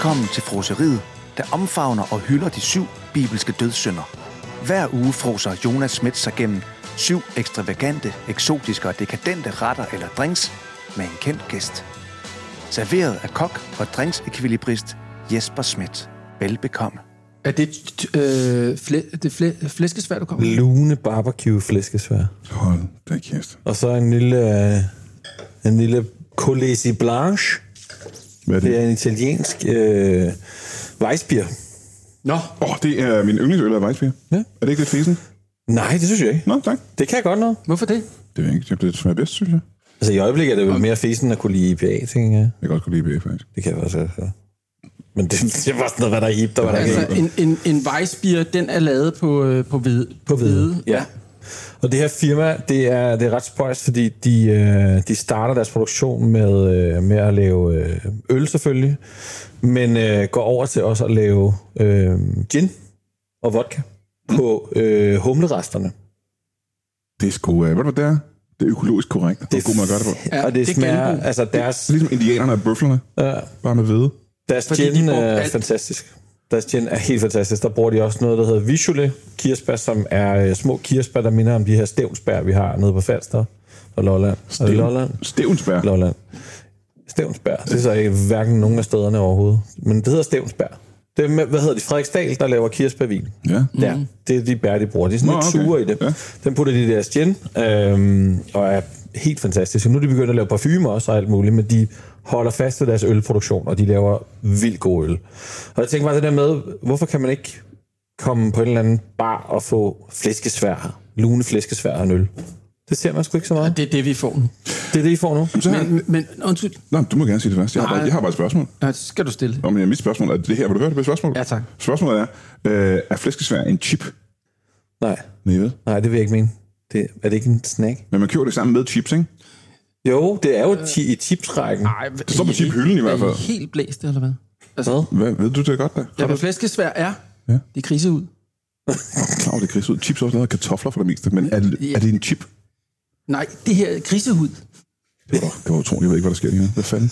Velkommen til froseriet, der omfavner og hylder de syv bibelske dødssynder. Hver uge froser Jonas Schmidt sig gennem syv ekstravagante, eksotiske og dekadente retter eller drinks med en kendt gæst. Serveret af kok og drinksekvilibrist Jesper Schmidt. Velbekomme. Er det øh, flæ, det flæ, flæskesvær, du kommer med? Lune barbecue flæskesvær. Hold da kæft. Og så en lille, øh, en lille Colesi Blanche. Hvad er Det det? er en italiensk øh, Weissbier. Nå, Åh, oh, det er min yndlingsøl af Weissbier. Ja. Er det ikke lidt fesen? Nej, det synes jeg ikke. Nå, tak. Det kan jeg godt noget. hvorfor det? Det er ikke det smager bedst, synes jeg. Altså i øjeblikket er det jo mere fesen at kunne lide IPA, tænker jeg. Jeg kan godt kunne lide IPA, faktisk. Det kan jeg også. Altså. Men det, det var sådan noget, hvad der er hip, der var der Altså, ikke. en, en, en Weissbier, den er lavet på, øh, på hvide. På hvide. Ja. Og det her firma, det er, det er ret spøjst, fordi de, øh, de starter deres produktion med, øh, med at lave øh, øl selvfølgelig, men øh, går over til også at lave øh, gin og vodka på øh, humleresterne. Det er sgu... Uh, ved du, hvad det er? Det er økologisk korrekt. Det er god måde at gøre det på. Ja, Ja, og det, det er det smager, altså deres, Ligesom indianerne og bøflerne, øh, bare med hvede. deres Fordi gin de brugte er alt. fantastisk. Gin er helt fantastisk. Der bruger de også noget, der hedder Vichole kirsebær, som er øh, små kirsebær, der minder om de her stævnsbær, vi har nede på Falster og Lolland. Det Lolland? Stevensbær. Lolland. Stævnsbær. Det er så ikke hverken nogen af stederne overhovedet. Men det hedder Stævnsbær. Det er, med, hvad hedder de? Frederiksdal, der laver kirsebærvin. Ja. Ja, det er de bær, de bruger. De er sådan Nå, lidt okay. sure i det. Ja. Den putter de i deres gin, øhm, og er helt fantastisk. Nu er de begyndt at lave parfumer også og alt muligt, men de holder fast ved deres ølproduktion, og de laver vildt god øl. Og jeg tænker bare det der med, hvorfor kan man ikke komme på en eller anden bar og få flæskesvær, lune flæskesvær og en øl? Det ser man sgu ikke så meget. Det er det, vi får nu. Det er det, I får nu. Så Men, men undskyld, Nå, du må gerne sige det først. Jeg har, Nej. bare, jeg har bare et spørgsmål. ja, så skal du stille. Nå, men mit spørgsmål er det her. Vil du høre det på spørgsmål? Ja, tak. Spørgsmålet er, øh, er flæskesvær en chip? Nej, Nej, nej, det vil jeg ikke mene. Det, er det ikke en snack? Men man køber det sammen med chips, ikke? Jo, det er jo ti- i chipsrækken. Nej, Det står på chiphylden i hvert fald. Er I helt blæst, eller hvad? Altså, Hvad? Ved du det godt da? ja, hvad flæskesvær er, Ja. det er krise ud. Klar, det er kris ud. Chips er også lavet af kartofler for det meste, men er det, er det en chip? Nej, det her er krisehud. Det var, det var utroligt. Jeg ved ikke, hvad der sker lige nu. Hvad fanden?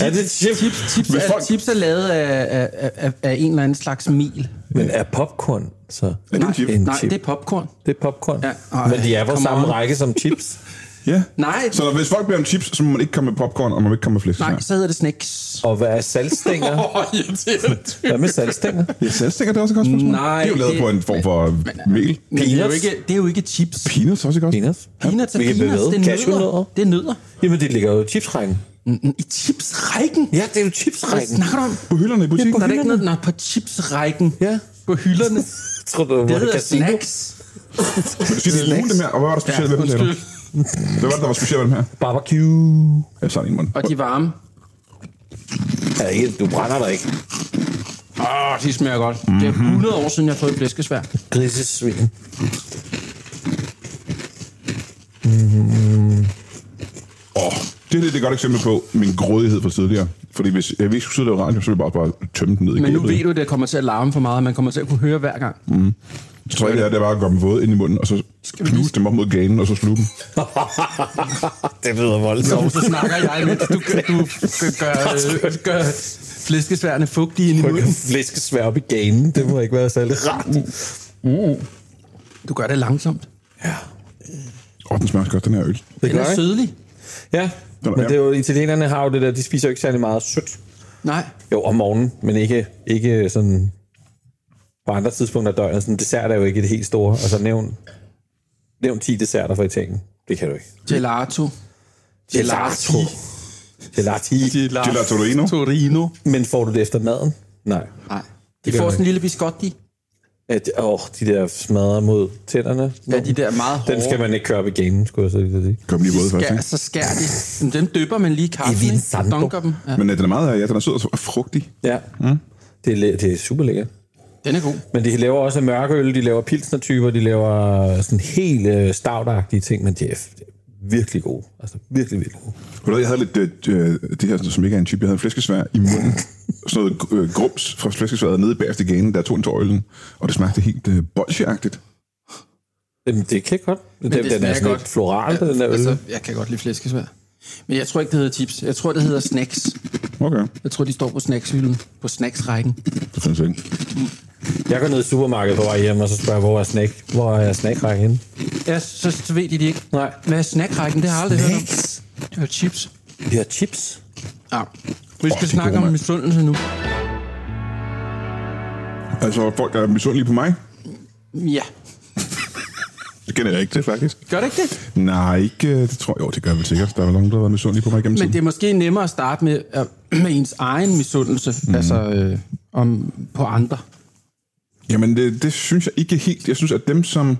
Er det chip? Chips, chips, Hvis er, folk- chips er lavet af, af, af, af en eller anden slags mel. Men er popcorn så? Er det en chip? En Nej, chip. det er popcorn. Det er popcorn. Ja, ej, Men de er på samme on. række som chips. Ja. Nej. Så når, hvis folk beder om chips, så må man ikke komme med popcorn, og man må ikke komme med flæskesvær. Nej, så hedder det snacks. Og hvad er saltstænger? Åh, irriterende. Hvad med saltstænger? Ja, salgstænger, det er også et godt spørgsmål. Nej, Det er jo lavet det- på en form for mel. Men det er, jo Peanuts? ikke, det er jo ikke chips. Peanuts også, ikke også? Peanuts? Peanuts er peanuts, det er nødder. Det er nødder. Jamen, det ligger jo i chipsrækken. I chipsrækken? Ja, det er jo Hvad chipsrækken. snakker du om? På hylderne i butikken. Der er der ikke noget, nej, på chipsrækken. Ja. På hylderne. Jeg tror, det var Det hedder snacks. Sig det lune dem her, og hvad var der specielt ved dem? du? undskyld. Hvad var det, der var specielt ved dem her? Barbecue. Ja, sådan en mund. Og de er varme. Ja, ikke, du brænder dig ikke. Åh, de smager godt. Det er 100 år siden, jeg har fået et flæskesvær. Grisesvin. Åh, det, det, det er et godt eksempel på min grådighed fra tidligere. Fordi hvis jeg ikke skulle sidde og lave radio, så ville jeg bare, bare tømme den ned i Men nu ved du, at det kommer til at larme for meget, og man kommer til at kunne høre hver gang. Så tror jeg, det er, det er bare at gøre dem våde ind i munden, og så knuse dem op mod ganen, og så sluge dem. det lyder voldsomt. Så snakker jeg, mens du, gør- du gør, gør, gør flæskesværene fugtige ind i munden. flæskesvær op i ganen. Det må ikke være særlig rart. Du gør det langsomt. Ja. Åh, den smager godt, den her øl. Det Den gør er sødlig. Ja, Men det er jo, italienerne har jo det der, de spiser jo ikke særlig meget sødt. Nej. Jo, om morgenen, men ikke, ikke sådan på andre tidspunkter af døgnet. Sådan dessert er jo ikke det helt store. Altså nævn, nævn 10 desserter fra Italien. Det kan du ikke. Gelato. Gelato. Gelati. Gelatorino. Torino. Men får du det efter maden? Nej. Nej. De får sådan en lille biscotti. De, åh, de der smadrer mod tænderne. Ja, de der meget hårde. Den skal man ikke køre op i ganen, skulle jeg så lige sige. Kom lige våde først, ikke? så skær de. Men dem dypper man lige i kaffen, I ikke? Dunker dem. Ja. Men øh, den er meget, ja, den er sød og frugtig. Ja. Mm. Det, er, læ- det er super lækkert. Den er god. Men de laver også mørkeøl, de laver pilsner-typer, de laver sådan helt øh, stavtagtige ting, men de er, de er virkelig gode. Altså virkelig, virkelig gode. Jeg havde lidt øh, øh, det her, som ikke er en chip. Jeg havde en flæskesvær i munden. Sådan noget øh, grums fra flæskesværet nede bagerst i ganen, der tog en til øjlen. Og det smagte helt øh, bolsjeagtigt. Jamen, det kan godt. Men den, det den er sådan godt. lidt floral, ja, den der. Altså, jeg kan godt lide flæskesvær. Men jeg tror ikke, det hedder chips. Jeg tror, det hedder snacks. Okay, Jeg tror, de står på snackshylden. På snacksrækken. det findes ikke. Jeg går ned i supermarkedet på vej hjem, og så spørger jeg, hvor er snack? Hvor er snackrækken henne? Ja, så, så ved de det ikke. Nej. Hvad er snackrækken? Det har jeg aldrig hørt om. Snacks? Det er chips. Vi har chips. Ja. Vi skal er snakke gode, om misundelse nu. Altså, folk er misundelige på mig. Ja. Det kender jeg ikke til, faktisk. Gør det ikke det? Nej, ikke, øh, det tror jeg. Jo, det gør jeg vel sikkert. Der er nogen, der har været misundelige på mig igennem Men tiden. det er måske nemmere at starte med, øh, med ens egen misundelse. Mm. Altså øh, om, på andre. Jamen, det, det synes jeg ikke helt. Jeg synes, at dem, som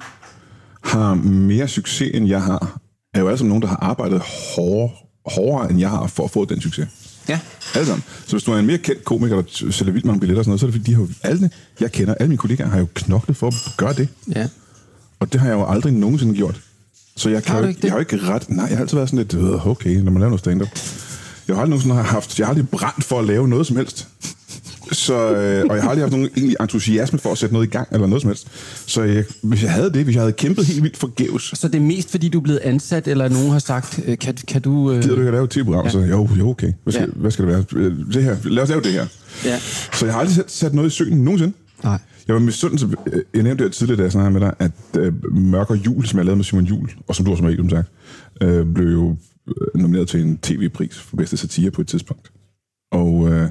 har mere succes, end jeg har, er jo altså nogen, der har arbejdet hårdere, hårdere end jeg har, for at få den succes. Ja. Alle sammen. Så hvis du er en mere kendt komiker, der sælger vildt mange billetter og sådan noget, så er det fordi, de har jo, alle, jeg kender, alle mine kollegaer har jo knoklet for at gøre det. Ja. Og det har jeg jo aldrig nogensinde gjort. Så jeg, kan Har jo ikke, jeg har jo ikke ret... Nej, jeg har altid været sådan lidt, øh, okay, når man laver noget stand-up. Jeg har aldrig nogensinde haft... Jeg har aldrig brændt for at lave noget som helst. Så, øh, og jeg har aldrig haft nogen egentlig entusiasme for at sætte noget i gang, eller noget som helst. Så jeg, hvis jeg havde det, hvis jeg havde kæmpet helt vildt forgæves, Så det er mest, fordi du er blevet ansat, eller nogen har sagt, øh, kan, kan du... Øh... gider du ikke at lave et tv-program? Ja. Så jo, jo, okay. Hvad skal, Ja. hvad skal det være? Øh, Det her. Lad os lave det her. Ja. Så jeg har aldrig sat, noget i søen nogensinde. Nej. Jeg var misundelse. Jeg nævnte det tidligere, da jeg snakkede med dig, at øh, Mørk og Jul, som jeg lavede med Simon Jul, og som du også har med, som sagt, øh, blev jo øh, nomineret til en tv-pris for bedste satire på et tidspunkt. Og øh,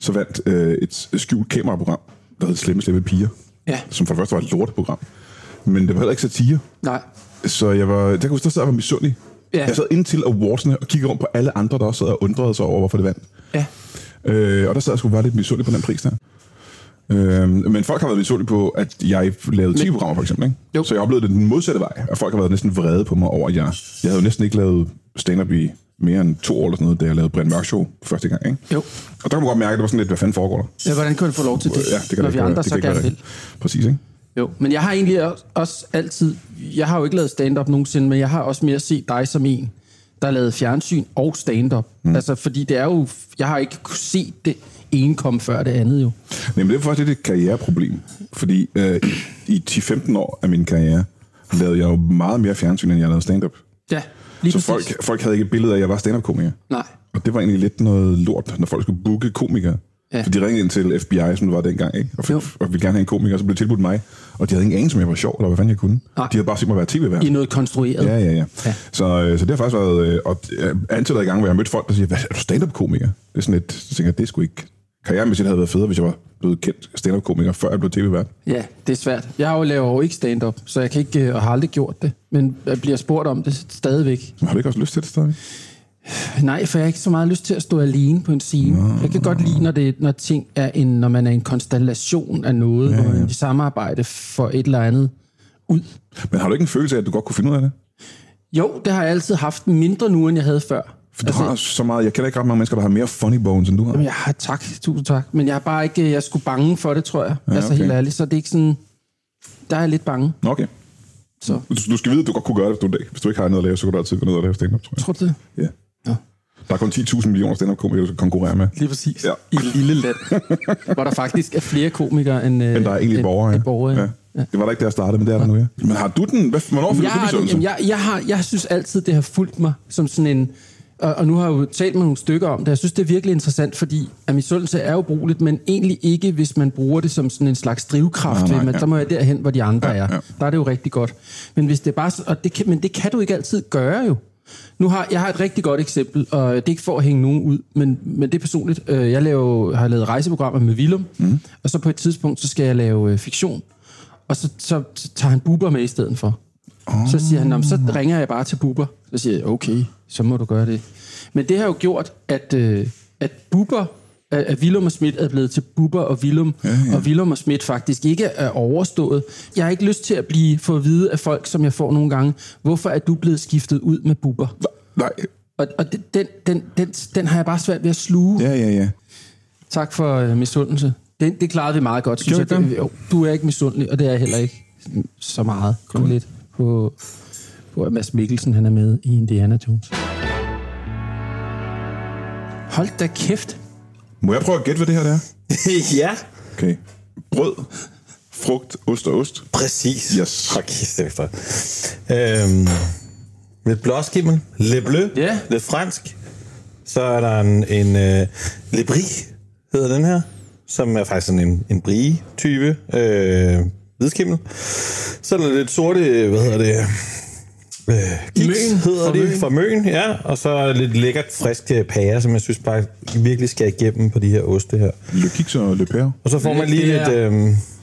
så vandt øh, et skjult kameraprogram, der hed Slemme Slemme Piger, Ja. som for det første var et lorteprogram. Men det var heller ikke satire. Nej. Så jeg var, kan jeg huske, der og var misundelig. Ja. Jeg sad indtil awardsene og kiggede rundt på alle andre, der også sad og undrede sig over, hvorfor det vandt. Ja. Øh, og der sad jeg skulle være lidt misundelig på den pris der. Øh, men folk har været misundelige på, at jeg lavede tv-programmer for eksempel. Ikke? Jo. Så jeg oplevede det den modsatte vej. At folk har været næsten vrede på mig over, at jeg, jeg havde jo næsten ikke lavet stand-up i mere end to år eller sådan noget, da jeg lavede Brian Mørk Show første gang. Ikke? Jo. Og der kan man godt mærke, at det var sådan lidt, hvad fanden foregår der? Ja, hvordan kan du få lov til det, Ja, det kan når vi andre det så ikke gerne vil? Præcis, ikke? Jo, men jeg har egentlig også- altid... Jeg har jo ikke lavet stand-up nogensinde, men jeg har også mere set dig som en, der lavet fjernsyn og stand-up. Mm. Altså, fordi det er jo... Jeg har ikke kunne se det ene komme før det andet jo. Nej, men det er faktisk et karriereproblem. Fordi øh, i, i 10-15 år af min karriere, lavede jeg jo meget mere fjernsyn, end jeg lavede stand-up. Ja, lige Så præcis. folk, folk havde ikke et billede af, at jeg var stand-up-komiker. Nej. Og det var egentlig lidt noget lort, når folk skulle booke komikere. Ja. For de ringede ind til FBI, som det var dengang, ikke? Og, Jo. fik, og ville gerne have en komiker, så blev tilbudt mig. Og de havde ingen anelse, om jeg var sjov, eller hvad fanden jeg kunne. Nej. De havde bare set mig være tv-vært. I noget konstrueret. Ja, ja, ja. Ja. Så, øh, så det har faktisk været... Øh, og øh, antallet af gange, hvor jeg har mødt folk, der siger, hvad, er du stand-up-komiker? Det er sådan lidt... Så tænker jeg, det skulle ikke... Karrieremæssigt havde været federe, hvis jeg var blevet kendt stand-up-komiker, før jeg blev tv-vært. Ja, det er svært. Jeg har jo lavet jo ikke stand-up, så jeg kan ikke, øh, og har aldrig gjort det. Men jeg bliver spurgt om det stadigvæk. Men har du ikke også lyst til det stadig? Nej, for jeg har ikke så meget lyst til at stå alene på en scene. Nå, jeg kan godt lide, når, det, når ting er en, når man er en konstellation af noget, ja, ja. hvor man i samarbejde for et eller andet ud. Men har du ikke en følelse af, at du godt kunne finde ud af det? Jo, det har jeg altid haft mindre nu, end jeg havde før. For du har så meget... Jeg kender ikke ret mange mennesker, der har mere funny bones, end du har. Jamen, jeg har tak, tusind tak. Men jeg er bare ikke, jeg sgu bange for det, tror jeg. Ja, altså okay. helt ærligt, så det er ikke sådan, der er jeg lidt bange. Okay. Så, Du, du skal vide, at du godt kunne gøre det, hvis du, hvis du ikke har noget at lave, så kan du altid gå ned og lave stand-up, tror jeg. tror du det? Ja. Ja. Der er kun 10.000 millioner stand-up-komikere, du skal konkurrere med. Lige præcis. Ja. I et lille land, hvor der faktisk er flere komikere end, øh, Men der er egentlig end, borgere, end borgere. Ja. ja. Det var der ikke, der jeg startede, men det er der nu, ja. Men har du den? Hvad, hvornår Jeg, du misundelse? jeg, jeg, har, jeg synes altid, det har fulgt mig som sådan en... Og, og nu har jeg jo talt med nogle stykker om det. Jeg synes, det er virkelig interessant, fordi at misundelse er jo brugeligt, men egentlig ikke, hvis man bruger det som sådan en slags drivkraft. Nej, nej, nej, ja. Så må jeg derhen, hvor de andre Ja, er. ja. Der er det jo rigtig godt. Men hvis det bare... Og det kan, men det kan du ikke altid gøre jo. Nu har jeg har et rigtig godt eksempel, og det er ikke for at hænge nogen ud, men, men det er personligt. Øh, Jeg laver, har lavet rejseprogrammer med Willum, mm. og så på et tidspunkt, så skal jeg lave øh, fiktion. Og så, så, så tager han Buber med i stedet for. Oh. Så siger han, "Nå, men så ringer jeg bare til Buber. Så siger jeg, okay, så må du gøre det. Men det har jo gjort, at, øh, at Buber, at Willum og Schmidt er blevet til Buber og Willum, ja, ja. og Willum og Schmidt faktisk ikke er overstået. Jeg har ikke lyst til at blive få at vide af folk, som jeg får nogle gange, hvorfor er du blevet skiftet ud med Buber? Nej. Og, og den, den, den, den, den har jeg bare svært ved at sluge. Ja. Ja, ja. Tak for øh, misundelse. Det, det klarede vi meget godt, synes Gjorde jeg. Det, jo, du er ikke misundelig, og det er jeg heller ikke så meget. Kun lidt på, på, at Mads Mikkelsen han er med i Indiana Jones. Hold da kæft. Må jeg prøve at gætte, hvad det her det er? ja, Okay. Brød, frugt, ost og ost. præcis. Yes. Hold kæft, det er for. Øhm, Lidt blåskimmel. Le bleu. Ja. Lidt fransk. Så er der en, en uh, Le Brie, hedder den her, som er faktisk sådan en, en brie-type øh, hvidskimmel. Så er der lidt sorte, hvad hedder det, øh, kiks, Møn. hedder Fra det, Møn. fra Møn, ja. Og så er lidt lækkert frisk øh, pære, som jeg synes bare virkelig skal igennem på de her oste her. Le Kiks og Le Père. Og så får man lige lidt, øh,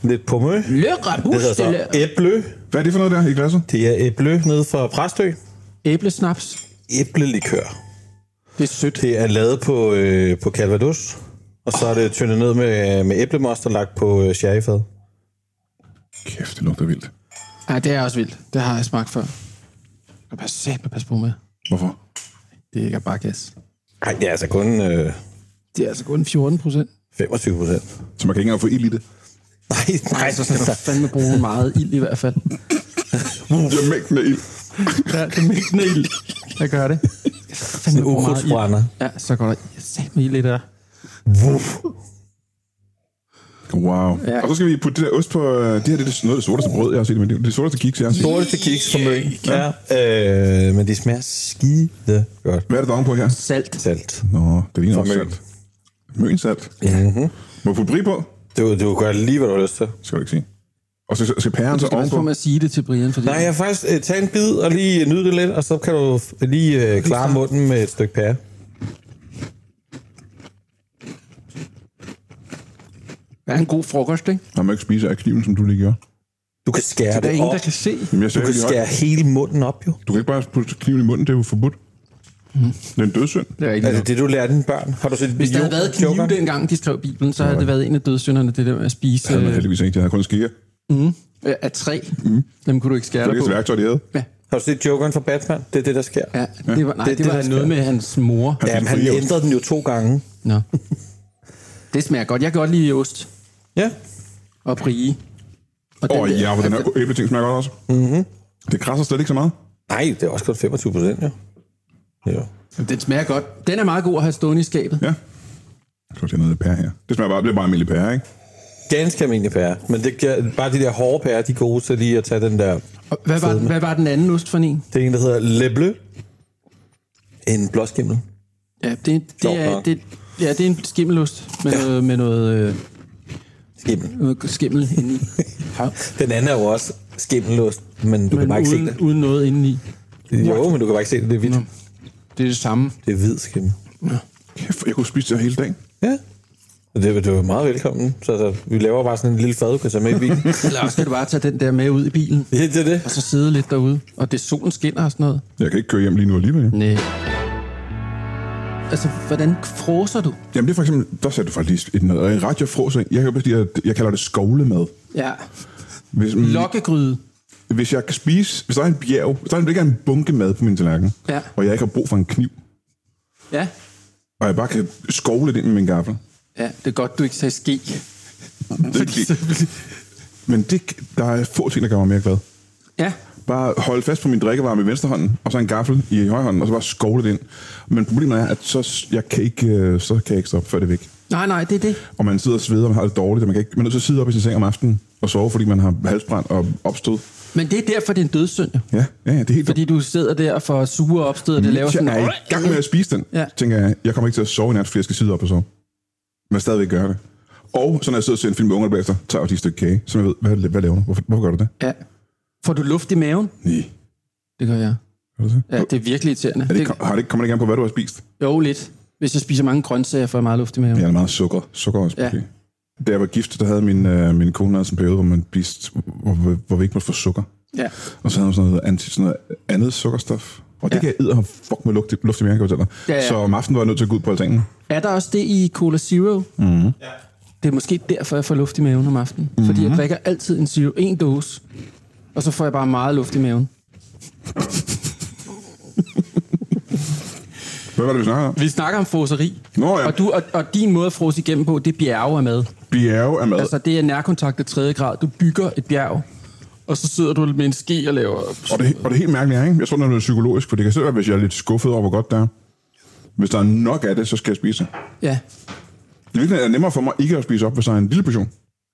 lidt pomø. Le Det hedder så æble. Hvad er det for noget der i glasset? Det er æble nede fra Præstø. æblesnaps. Æblelikør. Det er sødt. Det er lavet på, øh, på calvados, og så er det tyndet ned med, med æblemost og lagt på øh, sherryfad. Kæft, det lugter vildt. Ja, det er også vildt. Det har jeg smagt før. Jeg pas, sæt, pas på med. Hvorfor? Det er ikke bare gas. Nej, det er altså kun øh, Det er altså kun 14 procent. 25 procent. Så man kan ikke engang få ild i det. Nej, nej, Så skal du fandme bruge meget ild i hvert fald. Det er mængden af ild. Ja, det er mængden af ild. Jeg gør det. sådan en ukrudtsbrænder. Ja, så går der sat med ild i det der. Wow. Ja. Ja. Og så skal vi putte det der ost på... øh, Det her det er det, noget af det sorteste brød, jeg har set i mit liv. Det er sorteste kiks, jeg har set. Sorte kiks fra Møn. Ja. Øh, men det smager skide godt. Hvad er det der ovenpå her? Salt. Salt. Nå, det ligner også salt. Møn salt. Mm-hmm. Må jeg putte på? Du, du gør lige, hvad du har lyst til. Skal du ikke sige. Og så skal pæren så Skal ovenpå. med at sige det til Brian? Fordi Nej, jeg faktisk øh, taget en bid og lige nyde det lidt, og så kan du lige øh, klare munden med et stykke pære. Det er en god frokost, ikke? Når man ikke spiser af kniven, som du lige gjorde. Du kan skære Der er det ingen, op. der kan se. Jamen, jeg Du kan skære hele munden op, jo. Du kan ikke bare putte kniven i munden, det er jo forbudt. Mhm. Det er en dødssynd. Det er ikke Er det det, du lærer dine børn? Har du set Hvis der havde været knive dengang, de skrev Bibelen, så havde det været en af dødssynderne, det der med at spise Det havde man øh, heldigvis ikke. Jeg havde kun skære. øh, af træ. Mm. Dem kunne du ikke skære Det er dig det på. værktøj, de havde. Ja, Har du set Jokeren fra Batman? Det er det, der sker. ja, det var, nej, Det det, det, var der sker. noget med hans mor. Ja, men han ændrede den jo to gange. Nå. Det smager godt. Jeg kan godt lide ost Ja. og brie. Og Åh, oh, ja, for den altså, her æbleting smager godt også. Mm-hmm. Det krasser slet ikke så meget. Nej, det er også kun 25 procent, jo. Ja. Den smager godt. Den er meget god at have stående i skabet. Ja. Så er det noget af pære her. Det smager bare, det er bare almindelig pære, ikke? Ganske almindelig pære. Men det, gør- bare de der hårde pærer, de er gode til lige at tage den der... Og Hvad var, hvad var den anden ost for en? Det er en, der hedder Le Bleu. En blåskimmel. Ja, det, det, er, det, ja, det er en skimmelost med, ja. noget, med noget, øh, Skimmel. skimmel indeni. Ja. Den anden er jo også skimmelost, men du men kan bare ikke uden, se det. uden noget indeni. Jo, men du kan bare ikke se det. Det er hvidt. Det er det samme. Det er hvid skimmel. Kæft, jeg kunne spise det hele dagen. Ja. Og det, det var meget velkommen. Så altså, vi laver bare sådan en lille fad, du kan tage med i bilen. Eller også skal du bare tage den der med ud i bilen, ja, det er det. og så sidde lidt derude. Og det solen skinner og sådan noget. Jeg kan ikke køre hjem lige nu alligevel. Nej. Altså, hvordan froser du? Jamen det er for eksempel, der satte du faktisk et noget. En radiofrås, jeg kan lide, jeg kalder det skovlemad. Ja. Hvis, mm, Lokkegryde. hvis jeg kan spise, hvis der er en bjerg, hvis der ligger en bunke mad på min tallerken, Ja. og jeg ikke har brug for en kniv, Ja. og jeg bare kan skovle det ind med min gaffel. Ja, det er godt, du ikke sagde ske. Det ikke, men det, der er få ting, der gør mig mere glad. Ja. Bare holde fast på min drikkevarer med venstre hånd, og så en gaffel i højre hånd, og så bare skovle det ind. Men problemet er, at så, jeg kan ikke, øh, så kan jeg ikke stoppe, før det er væk. Nej, nej, det er det. Og man sidder og sveder, og man har det dårligt, og man, kan ikke, man er nødt til at sidde op i sin seng om aftenen og sove, fordi man har halsbrand og opstød. Men det er derfor, det er en dødssynd. Ja, ja, ja det er helt Fordi du sidder der og får sure opstød, og det laver sådan... jeg er i gang med at spise den, Ja. tænker jeg, jeg kommer ikke til at sove i nat, fordi jeg skal sidde op og sove. Men jeg stadigvæk gøre det. Og så når jeg sidder og ser en film med ungerne bagefter, tager jeg også et stykke kage, så jeg ved, hvad, hvad laver du? Hvorfor, hvorfor gør du det? Ja. Får du luft i maven? Nej. Det gør jeg. Gør du det? Ja, det er virkelig irriterende. Er det, Det, ikke- har det ikke, kommer det ikke an på, hvad du har spist? jo, lidt. Hvis jeg spiser mange grøntsager, får jeg meget luft i maven. Jeg er meget sukker. Sukker også, Ja. Da jeg var gift, der havde min, øh, min kone også en periode, hvor, man spiste, hvor, hvor, hvor vi ikke måtte få sukker. Ja. Og så havde hun sådan noget, anti, sådan noget andet sukkerstof. Og det Ja. ja. kan jeg have fuck med luft, i- luft i maven, kan jeg. Ja, ja. Så om aftenen var jeg nødt til at gå ud på altanen. Er der også det i Cola Zero? Mm-hmm. Ja. Det er måske derfor, jeg får luft i maven om aftenen. Mm-hmm. Fordi jeg drikker altid en Zero, en dåse, og så får jeg bare meget luft i maven. Hvad var det, vi snakkede om? Vi snakker om froseri. Nå ja. Og, du, og, og din måde at frose igennem på, det er bjerge af mad. Bjerge af mad. Altså, det er nærkontakt af tredje grad. Du bygger et bjerg, og så sidder du med en ske og laver... Og det, og det er helt mærkeligt, ikke? Jeg tror, det er noget psykologisk, for det kan selv være, hvis jeg er lidt skuffet over, hvor godt det er. Hvis der er nok af det, så skal jeg spise det. Ja. Det er virkelig er nemmere for mig ikke at spise op, hvis der er en lille portion.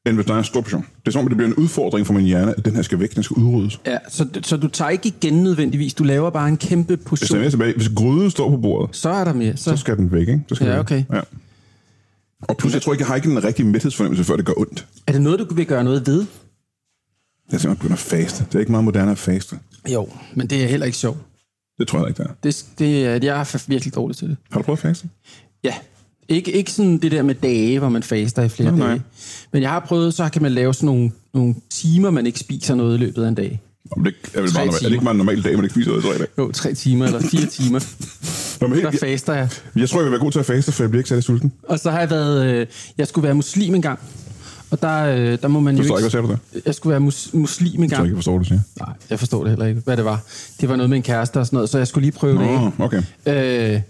End hvis der er en stor portion. Det er som om, det bliver en udfordring for min hjerne, at den her skal væk, den skal udryddes. Ja, så, så du tager ikke igen nødvendigvis. Du laver bare en kæmpe Hvis, portion. den er tilbage, hvis gryden står på bordet, Så er der mere. Så, så skal den væk, ikke? Så skal Ja, den væk. okay. Ja. Og plus, jeg tror ikke, jeg har ikke en rigtig mæthedsfornemmelse, før det gør ondt. er det noget, du vil gøre noget ved? Jeg simpelthen begynde at faste. Det er ikke meget moderne at faste. Jo, men det er heller ikke sjovt. Det tror jeg ikke, det er. Det, det, er- jeg er virkelig dårlig til det. Har du prøvet at faste? Ja. Ikke, ikke sådan det der med dage, hvor man faster i flere nej. dage. Men jeg har prøvet, så kan man lave sådan nogle, nogle timer, man ikke spiser noget i løbet af en dag. Om det er, vel bare, normal- er det ikke bare en normal dag, man ikke spiser noget, tror jeg. Jo, tre timer eller fire timer. Nå, men Der helt, jeg, faster jeg. jeg tror, jeg vil være god til at faste, for jeg bliver ikke særlig sulten. Og så har jeg været... Øh, jeg skulle være muslim engang. Og der, øh, der må man Du jo forstår ikke, hvad sagde du der? Jeg skulle være mus, muslim Jeg tror engang. ikke, jeg forstår, hvad du siger. Nej, jeg forstår det heller ikke, hvad det var. Det var noget med en kæreste og sådan noget, så jeg skulle lige prøve det af. Nå, okay. Øh,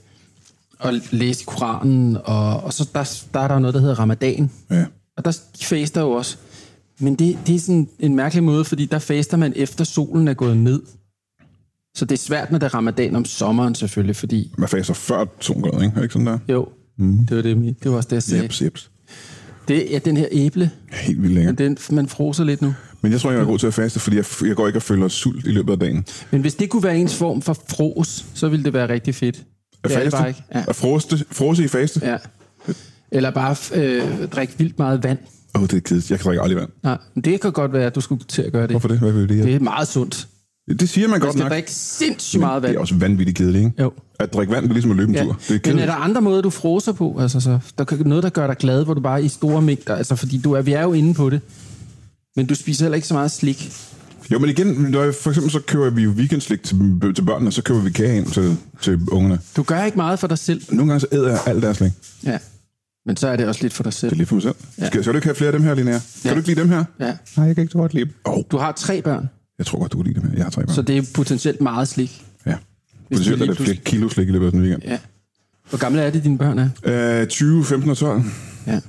og læse i Koranen, og, og så der, der er der noget, der hedder ramadan. Ja. Og der de faster jo også. Men det, det er sådan en mærkelig måde, fordi der faster man efter solen er gået ned. Så det er svært, når det er ramadan om sommeren selvfølgelig, fordi Man faster før solen går ned, ikke? Ikke sådan der? jo, mm. det var det, det var også det, jeg sagde. Jeps, jeps. Det er den her æble, Helt vildt længere. den, man froser lidt nu. Men jeg tror, jeg er god til at faste, fordi jeg, jeg går ikke og føler sult i løbet af dagen. Men hvis det kunne være ens form for fros, så ville det være rigtig fedt. At Det er det bare ikke. Ja. At froste, frose i faste? ja. Eller bare øh, drikke vildt meget vand. Åh, oh, det er kedeligt. Jeg kan drikke aldrig vand. Nej, men det kan godt være, at du skulle til at gøre det. Hvorfor det? Hvad vil det? Det er meget sundt. Det, det siger man Du godt skal nok. drikke sindssygt meget Det vand. er også vanvittigt kedeligt, ikke? Jo. At drikke vand det er ligesom at løbe en Ja. tur. Det er Men kedeligt. er der andre måder, du froser på? Altså, så, der kan noget, der gør dig glad, hvor du bare er i store mængder. Altså, fordi du er, vi er jo inde på det. Men du spiser heller ikke så meget slik. Jo, men igen, når jeg, for eksempel så køber vi jo weekendslik til, til børnene, så køber vi kage ind til, til ungerne. Du gør ikke meget for dig selv. Nogle gange så æder jeg alt deres slik. Ja. Men så er det også lidt for dig Det er selv. lige for mig selv. Ja. Skal, skal du ikke have flere af dem her, Linnea? Kan Ja. du ikke lide dem her? Ja. Nej, jeg kan ikke så godt lide dem. Oh, Du har tre børn, jeg tror godt, du kan lide dem her. Jeg har tre børn. så det er potentielt meget slik. Ja. Hvis Potentielt du er det flere kilo slik i løbet af sådan en weekend. Ja. Hvor gamle er det, dine børn er? Øh, 20, 15 og 12. Ja.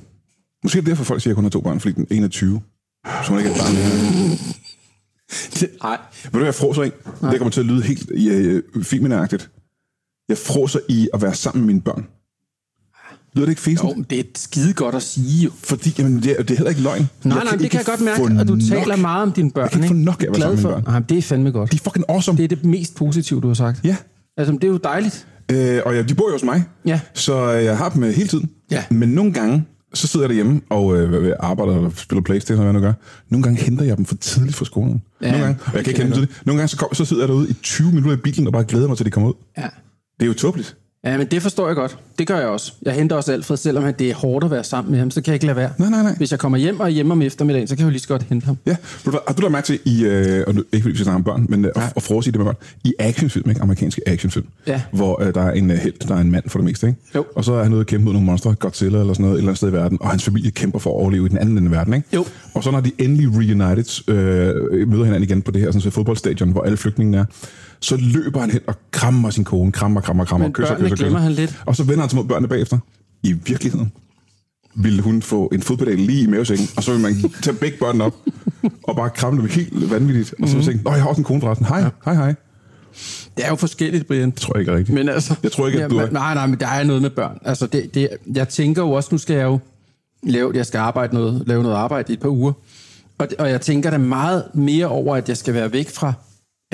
Måske er det derfor, folk siger, at jeg kun har to børn, fordi den ene er 20. Så hun ikke er et barn mere. Nej. Ved du, jeg fråser i? Det kommer til at lyde helt uh, filmenagtigt. Jeg fråser i at være sammen med mine børn. Lyder det ikke fesen? Jo, det er skide godt at sige jo. Fordi jamen, det, er, det er heller ikke løgn. Nej, Jeg nej, det ikke kan jeg godt mærke, og du nok. taler meget om dine børn. kan ikke få nok af at være sammen med for. mine børn. Nej, det er fandme godt. De er fucking awesome. Det er det mest positive, du har sagt. Ja. Altså, det er jo dejligt. Øh, og ja, de bor jo hos mig. Ja. Så jeg har dem øh, hele tiden. Ja. Men nogle gange, så sidder jeg derhjemme og øh, arbejder og spiller Playstation, eller hvad jeg nu gør. Nogle gange henter jeg dem for tidligt fra skolen. Ja, nogle gange, og jeg kan ikke hente dem tidligt. Nogle gange, så, kom, så sidder jeg derude i 20 minutter i bilen og bare glæder mig til, at de kommer ud. Ja. Det er jo tåbeligt. Ja, men det forstår jeg godt. Det gør jeg også. Jeg henter også Alfred, selvom det er hårdt at være sammen med ham, så kan jeg ikke lade være. Nej, nej, nej. Hvis jeg kommer hjem og er hjemme om eftermiddagen, så kan jeg jo lige så godt hente ham. Ja, har du lagt mærke til, i, øh, og nu, ikke fordi vi skal snakke om børn, men øh, og, og i det med børn, i actionfilm, ikke? amerikanske actionfilm, Ja. hvor øh, der er en øh, held, der er en mand for det meste, ikke? Jo. og så er han ude og kæmpe mod nogle monstre, Godzilla eller sådan noget, et eller andet sted i verden, og hans familie kæmper for at overleve i den anden ende af verden. Ikke? Jo. Og så når de endelig reunited, øh, møder hinanden igen på det her sådan, så fodboldstadion, hvor alle flygtningene er, så løber han hen og krammer sin kone, krammer, krammer, krammer, Men kysser, kysser, kysser. han lidt. Og så vender han sig mod børnene bagefter. I virkeligheden ville hun få en fodpedal lige i mavesækken, og så vil man tage begge børnene op, og bare kramme dem helt vanvittigt. Og så vil jeg tænke, jeg har også en kone forresten. Hej, hej, hej. Det er jo forskelligt, Brian. Det tror jeg ikke er rigtigt. Men altså, Jeg tror ikke, at ja, du er- Nej, nej, men der er noget med børn. Altså, det, det, jeg tænker jo også, nu skal jeg jo lave, jeg skal arbejde noget, lave noget arbejde i et par uger. Og, og jeg tænker da meget mere over, at jeg skal være væk fra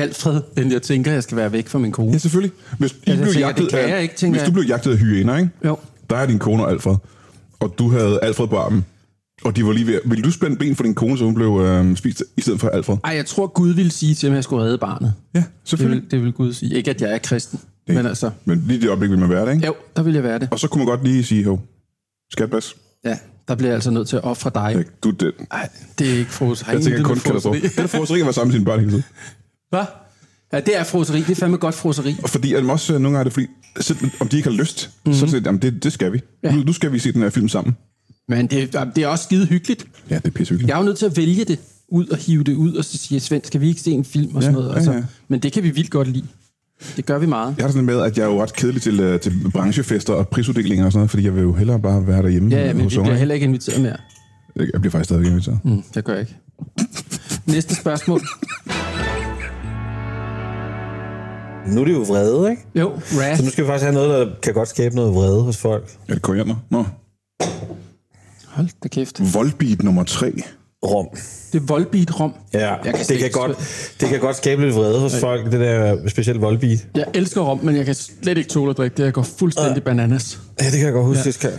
Alfred, end jeg tænker, jeg skal være væk fra min kone. Ja, selvfølgelig. Hvis, I jeg blev tænker, jagtet det af, jeg ikke, hvis du jeg. blev jagtet af hyæner, ikke? Jo. Der er din kone og Alfred, og du havde Alfred på armen, og de var lige ved Vil du spænde ben for din kone, så hun blev øh, spist i stedet for Alfred? Ej, jeg tror, Gud ville sige til mig, at jeg skulle redde barnet. Ja, Det selvfølgelig. vil, det vil Gud sige. Ikke, at jeg er kristen, men altså, Men lige i det øjeblik vil man være det, ikke? jo, der vil jeg være det. Og så kunne man godt lige sige, hov, skat bas. Ja, der bliver jeg altså nødt til at ofre dig. Ja, Du den. Nej, det er ikke fros. Jeg tænker kun katastrofe. Det er froseri at være sammen med sine børn hele tiden. Hvad? Ja, det er froseri. Det er fandme godt froseri. Og fordi at også øh, nogle gange er det fordi, selv om de ikke har lyst, mm-hmm. så siger de, jamen det, det skal vi. Ja. Ja. Nu, nu skal vi se den her film sammen. Men det, det er også skide hyggeligt. Ja, det er pissehyggeligt. Jeg er jo nødt til at vælge det ud og hive det ud, og så sige, Svend, skal vi ikke se en film og sådan Ja, noget? ja, Altså, ja. Men det kan vi vildt godt lide. Det gør vi meget. Jeg har sådan med, at jeg er jo ret kedelig til, øh, til branchefester og prisuddelinger og sådan noget, fordi jeg vil jo hellere bare være derhjemme Ja, ja, men vi bliver heller ikke inviteret mere. Jeg bliver faktisk stadig inviteret. Mm, det gør jeg ikke. Næste spørgsmål. Nu er det jo vrede, ikke? Jo, Wrath. Så nu skal vi faktisk have noget, der kan godt skabe noget vrede hos folk. Er det koriander? Nå. Hold da kæft. Volbeat nummer 3. Rom. Det er Volbeat Rom. Ja, Jeg kan det kan, godt, det kan godt skabe lidt vrede hos folk, det der specielt voldbeat. Jeg elsker rom, men jeg kan slet ikke tåle at drikke det. Jeg går fuldstændig bananas. Ja, det kan jeg godt huske, ja. det skal.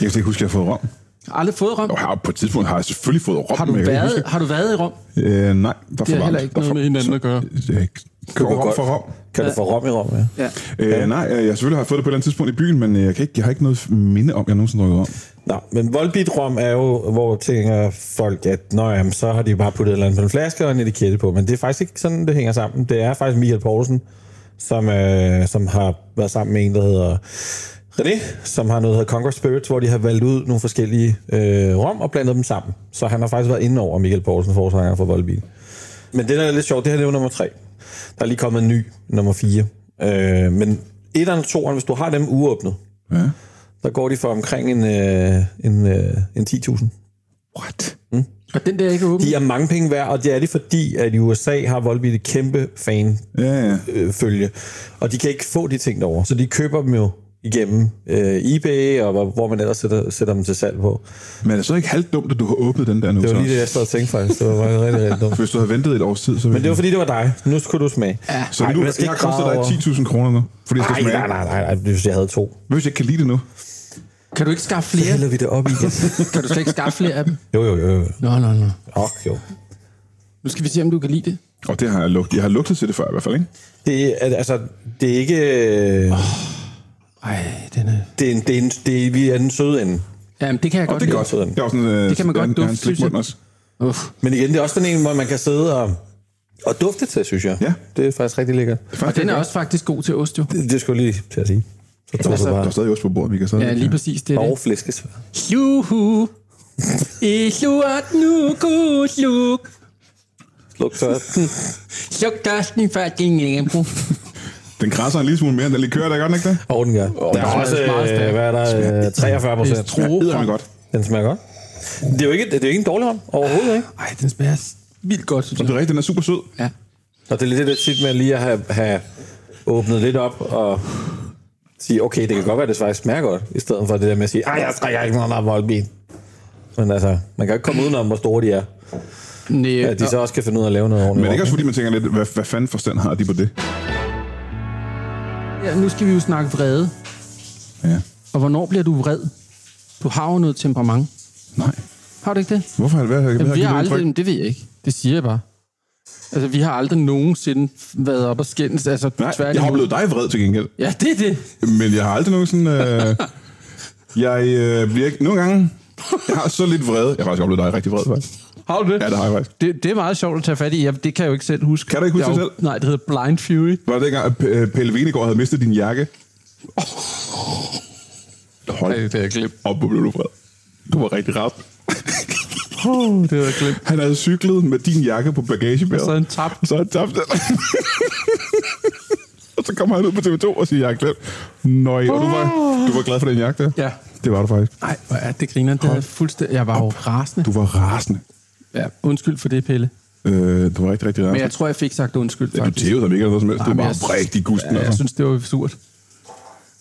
Jeg kan ikke huske, at jeg har fået rom. Jeg har aldrig fået rom. Og her på et tidspunkt har jeg selvfølgelig fået rom. Har du, jeg været, huske har du været i rom? Øh, nej, der er for Det har varmt. heller ikke er noget for- med hinanden at gøre. Det er ikke. Kan du rom for rom? Kan du få rom i rom, ja? Ja. Øh, nej, jeg selvfølgelig har jeg fået det på et eller andet tidspunkt i byen, men øh, jeg, kan ikke, jeg har ikke noget minde om, jeg nogensinde drukket rom. Nå, men Volbeat Rom er jo, hvor tænker folk, at nå, jamen, så har de bare puttet et eller andet på en flaske og en etikette på. Men det er faktisk ikke sådan, det hænger sammen. Det er faktisk Michael Poulsen, som, øh, som har været sammen med en, der hedder René, som har noget, der hedder Conquer Spirits, hvor de har valgt ud nogle forskellige øh, rom og blandet dem sammen. Så han har faktisk været inde over Michael Poulsen, forsanger for Volbeat. Men det, der er lidt sjovt, det her det er jo nummer tre. Der er lige kommet en ny, nummer fire. Øh, men et og to, hvis du har dem uåbnet, Ja. der går de for omkring en, øh, en, øh, en 10.000. What? Og den der er ikke åben. De er mange penge værd, og det er det fordi, at i USA har Volbeat et kæmpe fan Ja, ja. øh, følge, og de kan ikke få de ting derovre, så de køber dem jo igennem øh, eBay, og hvor, hvor man ellers sætter, sætter dem til salg på. Men er det så ikke halvt dumt, at du har åbnet den der nu? Det var så? lige det, jeg stod og tænkte faktisk. Det var faktisk rigtig, rigtig dumt. Hvis du havde ventet et års tid, så Men det var fordi, det var dig. Nu skulle du smage. Ja. Så Ej, nu, jeg har ikke kostet dig 10.000 kroner nu, fordi jeg skal Nej, smage. nej, nej, nej, nej, hvis jeg havde to. Hvad hvis jeg ikke kan lide det nu? Kan du ikke skaffe Så flere? hælder vi det op igen. Kan du slet ikke skaffe flere af dem? Jo, jo, jo. jo. Nå, nå, nå. Oh, jo. Nu skal vi se, om du kan lide det. Og det har jeg lugtet. Jeg har lugtet til det før i hvert fald, ikke? Det er, altså, det er ikke... Øh, Ej, den er... det er, en, det er, en, det er, vi er den søde ende. Jamen, det kan jeg Og godt det er godt. sådan. Det, er også sådan, øh, Det kan man godt en dufte, synes jeg. også. Uff. Men igen, det er også sådan en, hvor man kan sidde og, og dufte til, synes jeg. Ja. Det er faktisk rigtig lækkert. Og den er også faktisk god til ost, jo. Det, det skulle jeg lige til at sige. Så tog Altså, Der er stadig også på bordet, vi kan sidde. Ja, lige præcis, det er Og flæskesvær. Juhu. I sluat nu, god sluk. Sluk tørt. Sluk dørsten før din hjemme. Den krasser en lille smule mere end den likør, der gør den ikke det? Og den gør. Der er den også, smager øh, hvad er der, øh, 43 procent. Det er tro. Det er godt. Den smager godt. Det er jo ikke, det er ikke en dårlig rom. Overhovedet ikke. Ej, den smager vildt godt, synes Og det jeg. er rigtigt, den er super sød. Ja. Og det er lidt det tit med lige at have, have åbnet lidt op og sige, okay, det kan godt være, at det faktisk smager godt, i stedet for det der med at sige, ej, jeg drikker ikke noget af Volbeat. Men altså, man kan ikke komme udenom, hvor store de er. Næ, At de så også kan finde ud af at lave noget Men ordentligt. det er ikke også fordi, man tænker lidt, hvad, hvad fanden forstand har de på det? Ja, nu skal vi jo snakke vrede. Ja. Og hvornår bliver du vred? Du har jo noget temperament. Nej. Har du ikke det? Hvorfor har det været? Jamen, vi har aldrig... det ved jeg ikke. Det siger jeg bare. Altså, vi har aldrig nogensinde været op og skændes. Altså, Nej, tværtimod. jeg har oplevet dig vred til gengæld. Ja, det er det. Men jeg har aldrig nogensinde... Øh... jeg øh, bliver ikke... Nogle gange... Jeg har så lidt vrede. Jeg har faktisk oplevet dig rigtig vred, faktisk. Har du det? Ja, det har jeg faktisk. Det, det er meget sjovt at tage fat i. Ja, det kan jeg jo ikke selv huske. Kan du ikke huske Jeg det er jo- Nej, det hedder Blind Fury. Var det dengang, at P- Pelle Venegård havde mistet din jakke? Hold det har jeg glemt. op, hvor blev du vred. Du var rigtig ramt. Oh, det har jeg glemt. Han havde cyklet med din jakke på bagagebæret. Og så han tabt. Og så han tabt den. og så kommer han ud på TV2 og siger, jeg er glemt. Nøj, og du var, du var glad for den jakke der? Ja. Det var du faktisk. Nej, hvor er det griner. Det er fuldstændig... Jeg var jo rasende. Du var rasende. Ja, undskyld for det, Pelle. Øh, du var rigtig, rigtig rasende. Men jeg tror, jeg fik sagt undskyld, Ja, du faktisk. tævede dig ikke eller noget som helst. Nej, Du men var jeg- rigtig gusten. Ja, jeg altså. synes, det var surt.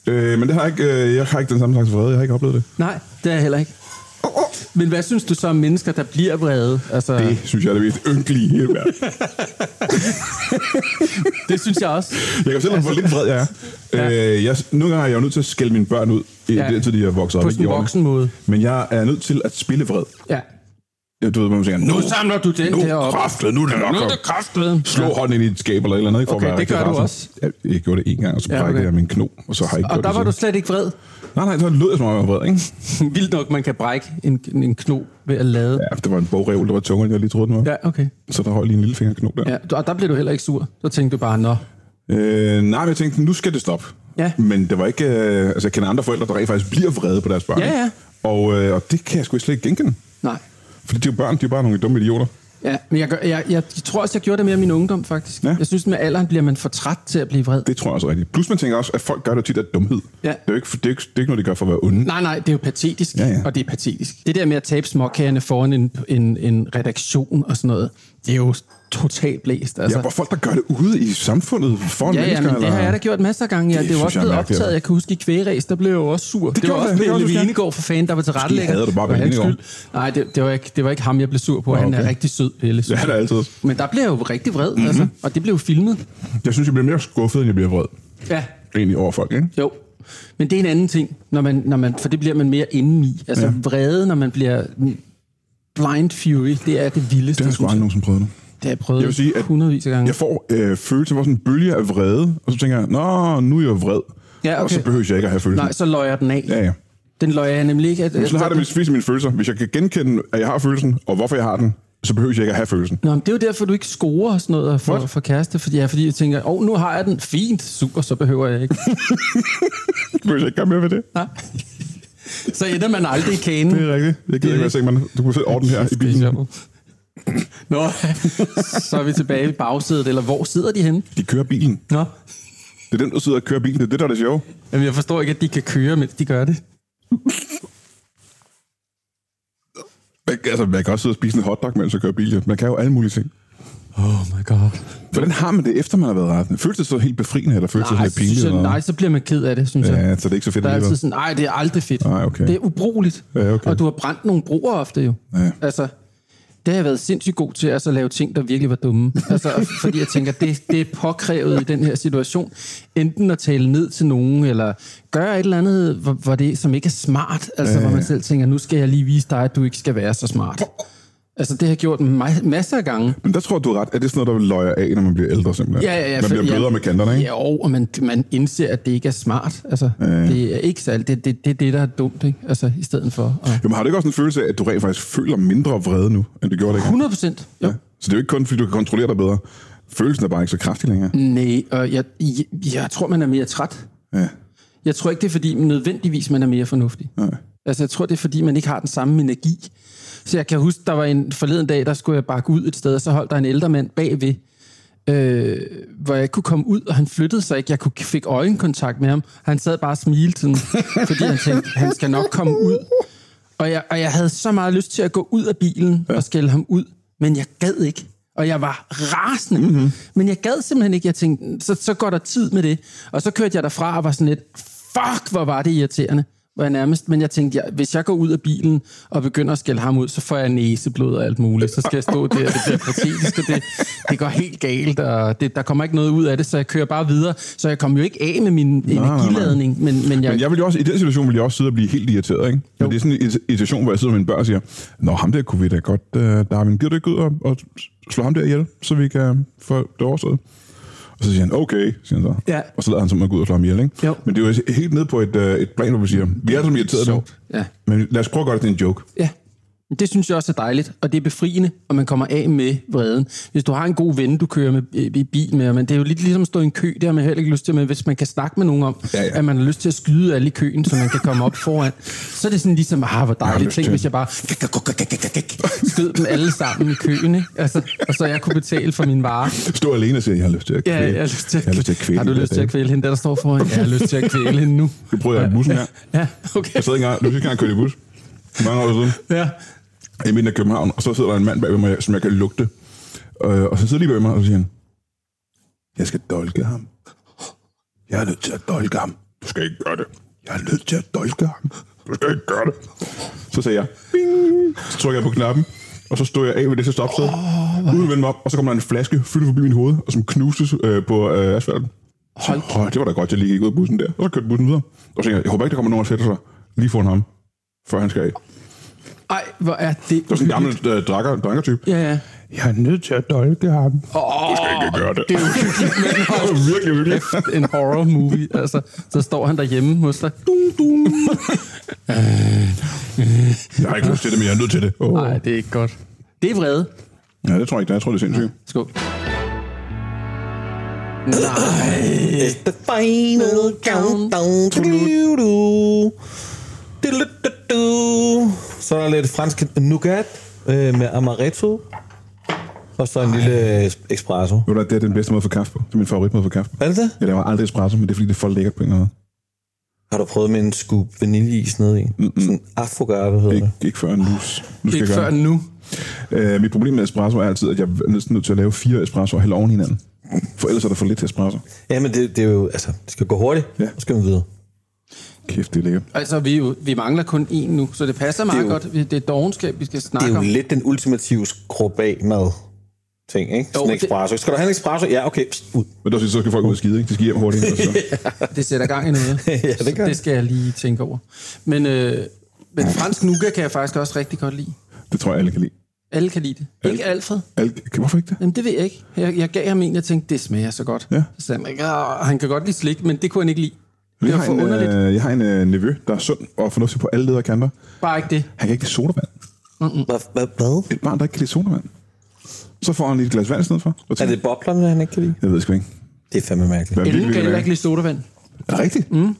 Øh, men det har ikke, øh, jeg har ikke den samme slags vrede. Jeg har ikke oplevet det. Nej, det er jeg heller ikke. Men hvad synes du så om mennesker, der bliver vrede? Altså, Det synes jeg er det mest ynkelige i hele verden. det synes jeg også. Jeg kan fortælle dig, hvor lidt vred jeg er. Ja. Øh, jeg, nogle gange er jeg jo nødt til at skælde mine børn ud, Ja. ja. indtil de er vokset op. På en voksen måde. Men jeg er nødt til at spille vred. Ja. Ja, Du ved, man tænker, Nu samler du den nu deroppe. kraftet, nu er det nok. Nu er det kraftet. Slå hånden ind i et skab eller et eller andet. Ikke, for Okay, at være det gør du også. Jeg, jeg gjorde det en gang, og så Ja, brækkede okay. jeg min kno, og så har jeg ikke Og der det var du siden. slet ikke vred. Nej, nej, så lød jeg som om jeg var vred, ikke? Vildt nok, man kan brække en, en kno ved at lade. Ja, det var en bogreol, der var tungere, end jeg lige troede, den var. Ja, okay. Så der holdt lige en lille fingerkno der. Ja, og der blev du heller ikke sur. Så tænkte du bare, nå. Øh, nej, men jeg tænkte, nu skal det stoppe. Ja. Men det var ikke... Øh, altså, jeg kender andre forældre, der rent faktisk bliver vrede på deres børn. Ja, ja. Og, øh, og det kan jeg sgu slet ikke genkende. Nej. Fordi de er jo børn, de er bare nogle dumme idioter. Ja, men jeg, gør, jeg, jeg, jeg tror også, jeg gjorde det mere i min ungdom, faktisk. Ja. Jeg synes, med alderen bliver man for træt til at blive vred. Det tror jeg også rigtigt. Plus man tænker også, at folk gør det tit af dumhed. Ja. Det, er jo ikke, det, er ikke, det er ikke noget, de gør for at være onde. Nej, nej, det er jo patetisk, Ja, ja. og det er patetisk. Det der med at tabe småkagerne foran en, en, en redaktion og sådan noget, det er jo totalt blæst. Altså. Ja, hvor folk, der gør det ude i samfundet foran Ja, ja, mennesker. men det har jeg da gjort masser af gange. Ja. Det, Det det var også jeg blevet optaget. altså. Jeg kan huske, i kvægeræs, der blev jeg jo også sur. Det, gjorde var jeg, også det jeg også huske, Venegård for fanden, der var til rette hader du bare var Pelle hans Venegård. skyld. Nej, det, det, var ikke, det var ikke ham, jeg blev sur på. Han er okay. rigtig sød, Pelle. Ja, det er altid. Men der blev jeg jo rigtig vred, Mhm. mm-hmm. altså. Og det blev filmet. Jeg synes, jeg bliver mere skuffet, end jeg bliver vred. Ja, Egentlig over folk, ikke? jo. Men det er en anden ting, når man, når man, for det bliver man mere indeni. Altså Ja. ja. vrede, når man bliver blind fury, det er det vildeste. Det har jeg sgu jeg. aldrig nogensinde prøvet nu. Det har jeg prøvet Jeg vil sige, at hundredvis af gange. Jeg får øh, følelsen af sådan en bølge af vrede, og så tænker jeg, nå, nu er jeg vred. Ja, okay. Og så behøver jeg ikke at have følelsen. Nej, så løjer jeg den af. Ja, ja. Den løjer jeg nemlig ikke. At, Så har det med spise mine følelser. Hvis jeg kan genkende, at jeg har følelsen, og hvorfor jeg har den, så behøver jeg ikke at have følelsen. Nå, men det er jo derfor, du ikke scorer sådan noget for, What? for kæreste. Fordi, ja, fordi jeg tænker, åh, oh, nu har jeg den. Fint, super, så behøver jeg ikke. Behøver jeg ikke gøre mere ved det? Nej. så ender man aldrig i kanen. Det er rigtigt. Jeg gider ikke være man. Du kunne sætte orden her i bilen. Nå, så er vi tilbage i bagsædet, eller hvor sidder de henne? De kører bilen. Nå, Det er dem, der sidder og kører bilen. Det er det, der er det sjove. Jamen, jeg forstår ikke, at de kan køre, mens de gør det. Man, altså, man kan også sidde og spise en hotdog, mens man kører bil. ja. Man kan jo alle mulige ting. Oh my god. Hvordan har man det, efter man har været retten? Føles det så helt befriende, eller føles det Nej, sådan lidt pinligt? jeg, nej, så bliver man ked af det, synes jeg. Ja, så det er ikke så fedt Der er altid sådan, nej, det er aldrig fedt. Nej, okay. Det er ubrugeligt. Ja, okay. Og du har brændt nogle broer ofte jo. Ja. Altså, det har jeg været sindssygt god til, altså at lave ting, der virkelig var dumme. Altså, fordi jeg tænker, det, det er påkrævet i den her situation. Enten at tale ned til nogen, eller gøre et eller andet, hvor, hvor det, som ikke er smart. Altså, Ja, hvor man selv tænker, nu skal jeg lige vise dig, at du ikke skal være så smart. Altså, det har jeg gjort ma- masser af gange. Men der tror du er ret. Er det sådan noget, der løjer af, når man bliver ældre, simpelthen? Ja, ja, ja. Man bliver ja, blødere med kanterne, ikke? Ja, og man, man indser, at det ikke er smart. Altså, ja. det er ikke særligt. Det, det, det er det, der er dumt, ikke? Altså, i stedet for... Og... Jo, men har du ikke også en følelse af, at du rent faktisk føler mindre vrede nu, end du gjorde det? 100 procent. Ja. Så det er jo ikke kun, fordi du kan kontrollere dig bedre. Følelsen er bare ikke så kraftig længere. Nej, og jeg, jeg, jeg tror, man er mere træt. Ja. Jeg tror ikke, det er fordi, nødvendigvis man er mere fornuftig. Nej. Altså, jeg tror, det er fordi, man ikke har den samme energi. Så jeg kan huske, der var en forleden dag, der skulle jeg bakke ud et sted, og så holdt der en ældre mand bagved, øh, hvor jeg ikke kunne komme ud, og han flyttede sig ikke. Jeg kunne, fik øjenkontakt med ham. Han sad bare og smilte, sådan, fordi han tænkte, han skal nok komme ud. Og jeg, og jeg havde så meget lyst til at gå ud af bilen ja. og skælde ham ud, men jeg gad ikke. Og jeg var rasende. Mm-hmm. Men jeg gad simpelthen ikke. Jeg tænkte, så, så går der tid med det. Og så kørte jeg derfra og var sådan lidt, fuck, hvor var det irriterende. Var jeg nærmest, men jeg tænkte, ja, hvis jeg går ud af bilen og begynder at skælde ham ud, så får jeg næseblod og alt muligt. Så skal jeg stå der, det bliver patetisk, og det, det går helt galt, og det, der kommer ikke noget ud af det, så jeg kører bare videre. Så jeg kom jo ikke af med min energiladning, men, men jeg... Men jeg vil jo også, i den situation vil jeg også sidde og blive helt irriteret, ikke? Men det er sådan en irrit- irritation, hvor jeg sidder med mine børn og siger, Nå, ham der kunne vi da godt, uh, Darwin, gider du ikke ud og, og slå ham der ihjel, så vi kan få det overstået? Og så siger han, okay, siger han så. Ja. Og så lader han som at gå ud og slå ham ihjel, ikke? Jo. Men det er jo helt ned på et, uh, et plan, hvor vi siger, vi er som irriteret nu, Sjovt. Ja. men lad os prøve at gøre det til en joke. Ja, det synes jeg også er dejligt, og det er befriende, og man kommer af med vreden. Hvis du har en god ven, du kører med, i i bil med, men det er jo lidt ligesom at stå i en kø, det har man heller ikke lyst til, men hvis man kan snakke med nogen om, Ja, ja, at man har lyst til at skyde alle i køen, så man kan komme op foran, så er det sådan ligesom, ah, hvor dejligt, til- hvis jeg bare skød dem alle sammen i køen, ikke? Altså, og så jeg kunne betale for min vare. Stå alene og sige, jeg har lyst til at kvæle. Ja, jeg har lyst til at, jeg har lyst til at kvæle. Har du lyst til at kvæle hende, der, der står foran? Jeg har lyst til at kvæle hende nu. Det prøvede jeg bussen her. Ja, okay. Jeg sad ikke engang, det var sidste gang, jeg kørte i bus. Mange år siden. Ja. I midten af København, og så sidder der en mand bag ved mig, som jeg kan lugte. Øh, og så sidder lige bag mig, og så siger han, jeg skal dolke ham. Jeg er nødt til at dolke ham. Du skal ikke gøre det. Jeg er nødt til at dolke ham. Du skal ikke gøre det. Så sagde jeg, Bing! så trykker jeg på knappen, og så stod jeg af ved det til stopsted, oh, uden at vende mig op, og så kommer der en flaske fyldt forbi min hoved, og som knustes øh, på øh, asfalten. Så, Hold åh, det var da godt, jeg lige gik ud af bussen der. Og så kørte bussen videre. Og så tænkte jeg, jeg håber ikke, der kommer nogen og sætter sig lige foran ham, før han skal af. Ej, hvor er det Det var sådan en gammel øh, drakker, drakkertype. Ja, ja. Jeg er nødt til at dolke ham. Oh, du skal ikke gøre det. Det er jo hyggeligt, virkelig kæft, en horror movie. Altså, så står han derhjemme hos dig. Dum, dum. Jeg har ikke lyst til det, men jeg er nødt til det. Oh. Nej, det er ikke godt. Det er vrede. Ja, det tror jeg ikke. Jeg tror, det er sindssygt. Skål. Nej. It's the final countdown. Du-du-du. Du-du-du-du. Så er der lidt fransk nougat øh, med amaretto. Og så en lille es- espresso. Ved du hvad, det er den bedste måde for kaffe på. Det er min favoritmåde for kaffe på. Er det det? Jeg laver aldrig espresso, men det er fordi, det er for lækkert på en eller anden måde. Har du prøvet med en scoop vaniljeis nede i? Mm-mm. Sådan affogato hedder det. Ikke, ikke før nu. Nu skal Ikke jeg før nu. Øh, mit problem med espresso er altid, at jeg er næsten nødt til at lave fire espresso og hælde oven i hinanden. For ellers er der for lidt espresso. Ja, men det, det er jo, altså, det skal gå hurtigt, Ja. så skal man videre. Kæft, det er lækkert. Altså, vi, jo- vi mangler kun én nu, så det passer meget Det er jo- godt. Vi- Det er dogenskab, vi skal Det er snakke jo om. lidt den ultimative skrub af mad ting, ikke? Sådan en espresso. Skal du have en espresso? Ja, okay, pst, ud. Men der så skal folk ud og skide, ikke? De skal hjem hurtigt. Og så. Det sætter gang i noget. Ja, det gør det skal jeg lige tænke over. Men, øh, men fransk nougat kan jeg faktisk også rigtig godt lide. Det tror jeg, alle kan lide. Alle kan lide det. Ikke Alfred. Alle, hvorfor ikke det? Jamen, det ved jeg ikke. Jeg, jeg gav ham en, jeg tænkte, det smager så godt. Ja. Så sagde han, "Ah, han kan godt lide slik, men det kunne han ikke lide. Jeg har, en, øh, jeg har en øh, nevø, der er sund og fornuftig på alle ledere kanter. Bare ikke det. Han kan ikke lide sodavand. Hvad? hvad, hvad? Et barn, der ikke kan lide sodavand. Så får han lige et glas vand i stedet for. Er tænker, det boblerne, han ikke kan lide? Jeg ved sgu ikke. Det er fandme mærkeligt. Hvad, Ellen virkelig, kan heller ikke lide sodavand. er det rigtigt? Mm.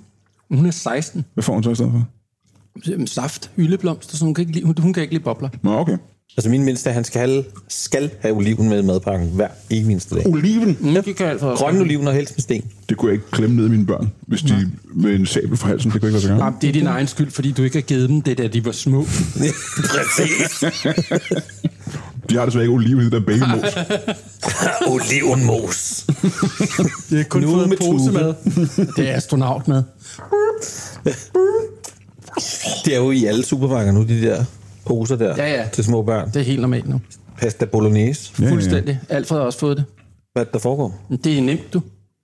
Hun er 16. Hvad får hun så i stedet for? Saft, hyldeblomster, så hun kan ikke lide, hun, hun kan ikke lide bobler. Nå, okay. Altså min mindste, han skal have, skal have oliven med i madpakken hver eneste dag. Oliven? Mm, det kan Alfred også. Grønne oliven og helst med sten. Det kunne jeg ikke klemme ned i mine børn, hvis de med en sabel for halsen. Det kunne ikke lade sig gøre. Jamen, det er din egen skyld, fordi du ikke har givet dem det, da de var små. Præcis. De har desværre ikke oliven i det der babymos. Olivenmos. Det er kun Nu fået med posemad. Det er astronautmad. Det er jo i alle supermarkeder nu, de der poser der Ja, ja. til små børn. Det er helt normalt nu. Pasta bolognese. Ja, ja, ja. Fuldstændig. Alfred har også fået det. Hvad er det, der foregår? Det er nemt, du.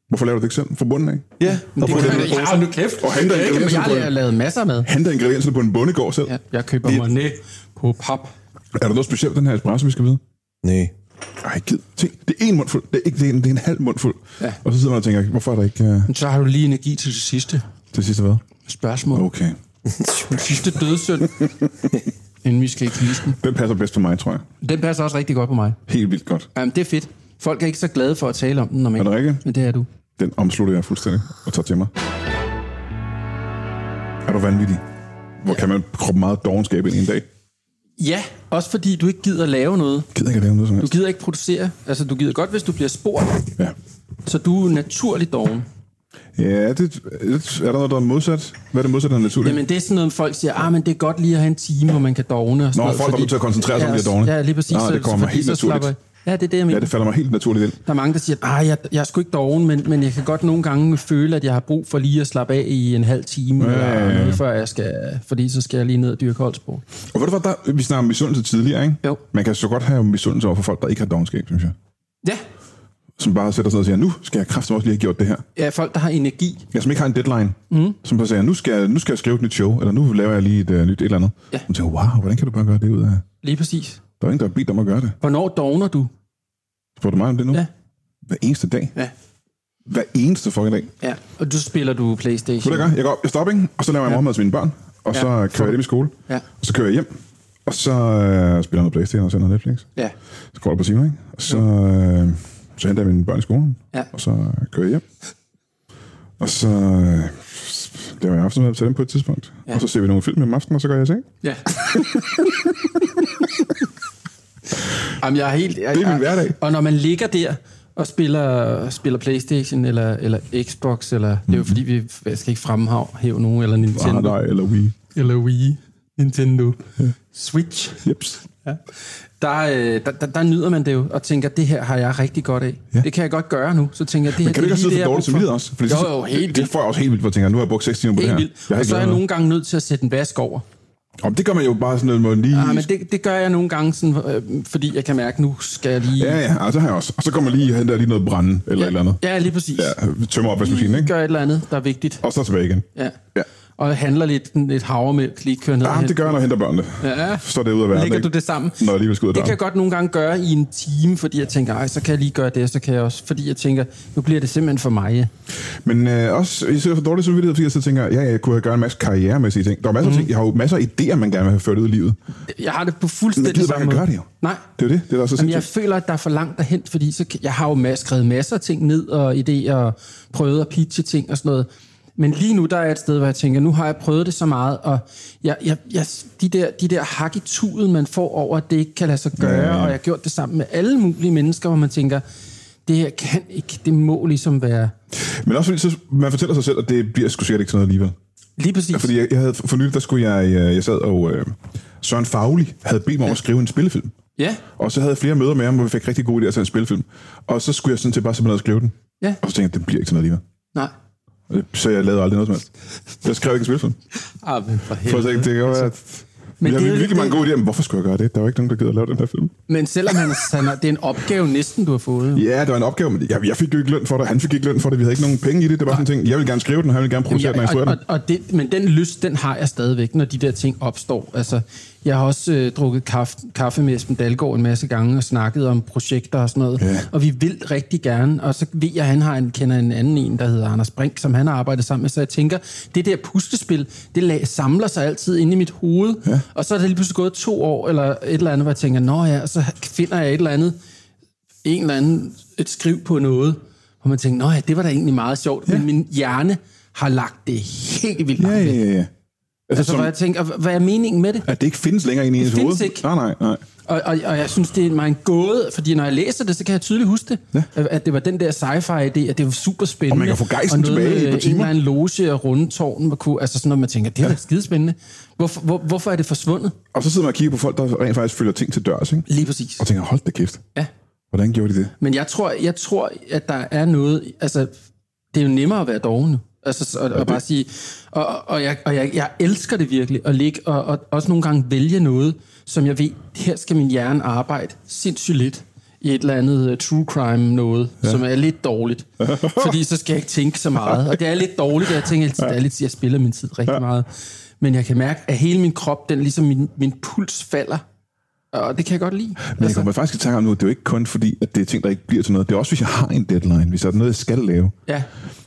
Hvorfor laver du det ikke selv? Fra bunden af? Ja, Men det kan det man, med ja, nu kæft. Og henter Det kan man- ingredienserne Jeg på har en- lavet masser med. Henter ingredienserne på en bondegård selv. Ja, jeg køber Monet på pap. Er der noget specielt den her espresso, vi skal vide? Nej. Ej, gid. Tænk, det er en mundfuld. Det er, ikke, det er, en, det er en halv mundfuld. Ja. Og så sidder man og tænker, hvorfor er der ikke uh, Men så har du lige energi til det sidste til sidste hvad? spørgsmål. Okay. Den sidste dødssynd. Inden vi skal i kvisten. Den passer bedst for mig, tror jeg. Den passer også rigtig godt på mig. Helt vildt godt. Jamen, det er fedt. Folk er ikke så glade for at tale om den normalt. Er det rigtigt? Men det er du. Den omslutter jeg fuldstændig og tager til mig. Er du vanvittig? Hvor kan man kroppe meget dogenskab ind i en dag? Ja, også fordi du ikke gider lave noget. Gider ikke at lave noget som Du helst. gider ikke producere. Altså, du gider godt, hvis du bliver spurgt. Ja. Så du er naturligt doven. Ja, det, det, er der noget, der er modsat? Hvad er det modsatte af naturligt? Jamen, det er sådan noget, folk siger, ah, men det er godt lige at have en time, hvor man kan dogne. Og sådan Nå, noget, folk kommer til at koncentrere sig om de her dogne. Ja, lige præcis. Ah, det kommer mig fordi helt naturligt. slapper Ja, det er det, jeg mener. Ja, det falder mig helt naturligt ind. Der er mange, der siger, ah, jeg, jeg er sgu ikke doven, men, men jeg kan godt nogle gange føle, at jeg har brug for lige at slappe af i en halv time, Ja, ja, ja, eller noget, før jeg skal, fordi så skal jeg lige ned og dyrke holdsport. Og ved du hvad, der, vi snakker om misundelse tidligere, ikke? Jo. Man kan så godt have misundelse over for folk, der ikke har dogenskab, synes jeg. Ja, Som bare sætter sig ned og siger, nu skal jeg kraftigt også lige have gjort det her. ja folk, der har energi. Ja, som ikke har en deadline. Mm. Som bare siger, nu skal, jeg, nu skal jeg skrive et nyt show, eller nu laver jeg lige et uh, nyt et eller andet. Ja. Man tænker, wow, hvordan kan du bare gøre det ud af... Lige præcis. Der er ingen, der har bedt om at gøre det. Hvornår dogner du? Spørger du mig om det nu? Ja. Hver eneste dag. Ja. Hver eneste fucking dag. Ja, og du spiller du Playstation. hvad jeg gør? Jeg går op, jeg stopper, ikke? og så laver jeg morgenmad til mine børn, og så Ja. kører jeg dem i skole, Ja. og så kører jeg hjem, og så øh, spiller jeg noget Playstation og ser noget Netflix. Ja. Så går jeg på timer, ikke? Og så, øh, så henter jeg mine børn i skolen, Ja. og så kører jeg hjem. Og så øh, laver jeg aftensmad til dem på et tidspunkt. Ja. Og så ser vi nogle film om aftenen, og så går jeg i seng. Ja. Jamen, jeg er helt... Jeg, Det er min hverdag. Og når man ligger der og spiller, spiller Playstation eller, eller Xbox, eller det er jo fordi, vi jeg skal ikke fremhæve nogen, eller Ah, Nintendo, nej, eller Wii. eller Wii, Nintendo, Switch. Jeps. Ja. Der, øh, der, der, der nyder man det jo, og tænker, det her har jeg rigtig godt af. Ja. Det kan jeg godt gøre nu. Så tænker jeg, det her Men kan du det ikke lige siddet det, for dårligt for. også? For det, Jo, jo, helt det, vildt. får jeg også helt vildt, hvor jeg tænker, nu har jeg brugt 6 timer på Helt det her. vildt. Og ikke så er jeg nogle gange nødt til at sætte en vask over. Om det gør man jo bare sådan noget, man lige... Ja, men det, det gør jeg nogle gange, sådan, øh, fordi jeg kan mærke, nu skal jeg lige... Ja, ja, altså har jeg også. Og så kommer lige hen der lige noget brænde, eller et eller andet. Ja, lige præcis. Ja, tømmer opvaskemaskinen, ikke? Gør et eller andet, der er vigtigt. Og så tilbage igen. Ja. Ja. Og handler lidt, lidt havremælk, lige kører ned. Ja, det gør jeg, når jeg henter børnene. Ja. Så det ud af verden, Lægger du det sammen? Når jeg lige vil ud af Det kan jeg godt nogle gange gøre i en time, fordi jeg tænker, ej, så kan jeg lige gøre det, så kan jeg også, fordi jeg tænker, nu bliver det simpelthen for mig. Ja. Men øh, også, jeg sidder for dårligt samvittighed, fordi jeg så tænker, ja, jeg kunne have gjort en masse karrieremæssige ting. Der er masser af ting. Jeg har jo masser af idéer, man gerne vil have ført ud i livet. Jeg har det på Men fuldstændig jeg samme måde. gøre det jo. Nej. Det er jo det, det er da så Jamen, jeg føler, at der er for langt derhen, fordi så, jeg har jo skrevet masser af ting ned, og idéer, og prøvet at pitche ting og sådan noget. Men lige nu, der er jeg et sted, hvor jeg tænker, nu har jeg prøvet det så meget, og jeg, jeg, jeg, de, der, de der hak i tuden, man får over, at det ikke kan lade sig gøre, Ja, ja, ja. og jeg har gjort det sammen med alle mulige mennesker, hvor man tænker, det her kan ikke, det må ligesom være... Men også fordi så, man fortæller sig selv, at det bliver sgu sikkert ikke sådan noget alligevel. Lige præcis. Fordi jeg, jeg havde, for nylig, der skulle jeg, øh, jeg sad og øh, Søren Fagli havde bedt mig om at skrive en spillefilm. Ja, Og så havde jeg flere møder med ham, hvor vi fik rigtig gode idéer til en spillefilm. Og så skulle jeg sådan til bare simpelthen at skrive den. ja, Og så tænkte jeg, den bliver ikke til noget alligevel. nej. Så jeg lavede aldrig noget som helst. Jeg skrev ikke en spillefilm. Ah, men for For helvede. jeg tænkte, det kan være, at... Men jeg det er virkelig mange det- gode idéer, men hvorfor skulle jeg gøre det? Der var ikke nogen, der gider at lave den her film. Men selvom han, han det er en opgave næsten, du har fået. Ja, det var en opgave, men jeg, jeg fik jo ikke løn for det, han fik ikke løn for det, vi havde ikke nogen penge i det. Det var sådan en ting, jeg vil gerne skrive den, og han vil gerne producere den og Ja, instruere og, den. og, og det, men den lyst, den har jeg stadigvæk, når de der ting opstår. Altså, jeg har også øh, drukket kaffe, kaffe med Esben Dalgaard en masse gange og snakket om projekter og sådan noget. Ja. Og vi vil rigtig gerne. Og så ved jeg, at han har en, kender en anden en, der hedder Anders Brink, som han har arbejdet sammen med. Så jeg tænker, det der puslespil, det la- samler sig altid inde i mit hoved. Ja. Og så er det lige pludselig gået to år eller et eller andet, hvor jeg tænker, nå ja, så finder jeg et eller andet, en eller anden, et skriv på noget, hvor man tænker, nå ja, det var da egentlig meget sjovt. Ja. Men min hjerne har lagt det helt vildt langt ja, ja. ja. Altså, Altså, som, hvor jeg tænker, hvad er meningen med det? at det ikke findes længere inde i ens hoved. ikke. Nej, nej, nej. Og, og, og jeg synes, det er mig en gåde, fordi når jeg læser det, så kan jeg tydeligt huske det. Ja. At, at det var den der sci-fi-idé, at det var super spændende. Og man kan få gejsten tilbage med på en timer. eller anden loge og rundetårn, hvor kunne, altså sådan noget, man tænker, det er da skidespændende. Hvorfor, hvor, hvorfor er det forsvundet? Og så sidder man og kigger på folk, der rent faktisk følger ting til dørs, ikke? Lige præcis. Og tænker, hold da kæft. Ja. Hvordan gjorde de det? Men jeg tror, jeg tror, at der er noget... Altså, det er jo nemmere at være doven nu. Altså, så- og, og bare sige... Og, og, jeg, og jeg, jeg elsker det virkelig, at ligge og, og også nogle gange vælge noget, som jeg ved, her skal min hjerne arbejde sindssygt lidt i et eller andet uh, true crime noget, ja. som er lidt dårligt. Fordi så skal jeg ikke tænke så meget. Og det er lidt dårligt, og jeg tænker altid, det er lidt, jeg spiller min tid rigtig meget. Men jeg kan mærke, at hele min krop, den ligesom min, min puls falder. Og det kan jeg godt lide. Men jeg kommer faktisk i tanke om nu, det er jo ikke kun fordi, at det er ting, der ikke bliver til noget. Det er også, hvis jeg har en deadline, hvis der er noget, jeg skal lave. Ja,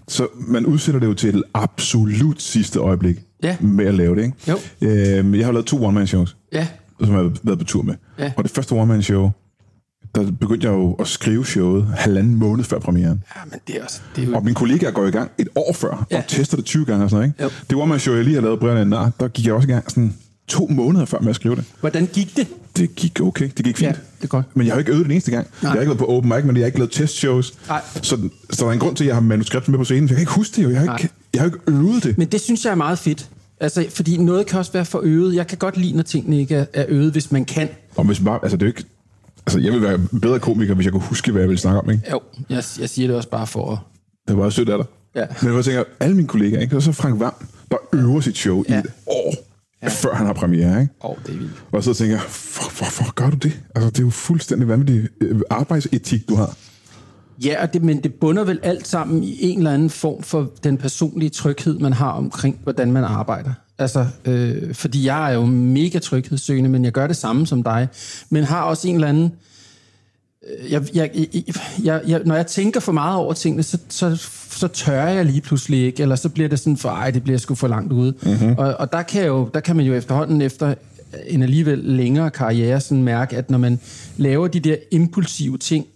Så man udsætter det jo til et absolut sidste øjeblik Ja. med at lave det, ikke? Jo. Øhm, jeg har lavet to one-man-shows, ja, som jeg har været på tur med. Ja. Og det første one-man-show, der begyndte jeg jo at skrive showet halvanden måned før premieren. ja men det er, også, det er jo... Og mine kollegaer går i gang et år før, Ja. og tester det 20 gange og sådan noget, ikke? Jo. Det one-man-show, jeg lige har lavet, Brian Nar, der gik jeg også i gang sådan to måneder før med at skrive det. Hvordan gik det? Det gik okay, det gik fint. Ja, det er godt. Men jeg har ikke øvet den eneste gang. Nej. Jeg har ikke været på open mic, men jeg har ikke lavet testshows. Nej. Så, så der er en grund til, at jeg har manuskriptet med på scenen. For jeg kan ikke huske det jo. Jeg har, Nej. ikke, jeg har ikke øvet det. Men det synes jeg er meget fedt. Altså, fordi noget kan også være for øvet. Jeg kan godt lide, når tingene ikke er, øvet, hvis man kan. Og hvis bare, altså det er ikke, altså jeg vil være bedre komiker, hvis jeg kunne huske, hvad jeg ville snakke om. Ikke? Jo, jeg, jeg siger det også bare for. Det var sødt af dig. Ja. Men jeg tænker, alle mine kollegaer, ikke? og så Frank Vam, der øver sit show. Ja. i et år, ja. før han har premiere. Ikke? Åh, oh, det er vildt. Og så tænker jeg, "Fuck, hvorfor gør du det? Altså, det er jo fuldstændig vanvittig øh, arbejdsetik, du har. Ja, og det, men det bunder vel alt sammen i en eller anden form for den personlige tryghed, man har omkring, hvordan man arbejder. Altså, øh, fordi jeg er jo mega tryghedssøgende, men jeg gør det samme som dig. Men har også en eller anden... Øh, jeg, jeg, jeg, jeg, jeg, når jeg tænker for meget over tingene, så, så, så tør jeg lige pludselig ikke, eller så bliver det sådan for, ej, det bliver sgu for langt ude. Mm-hmm. Og, og der, kan jo, der kan man jo efterhånden efter en alligevel længere karriere sådan mærke, at når man laver de der impulsive ting,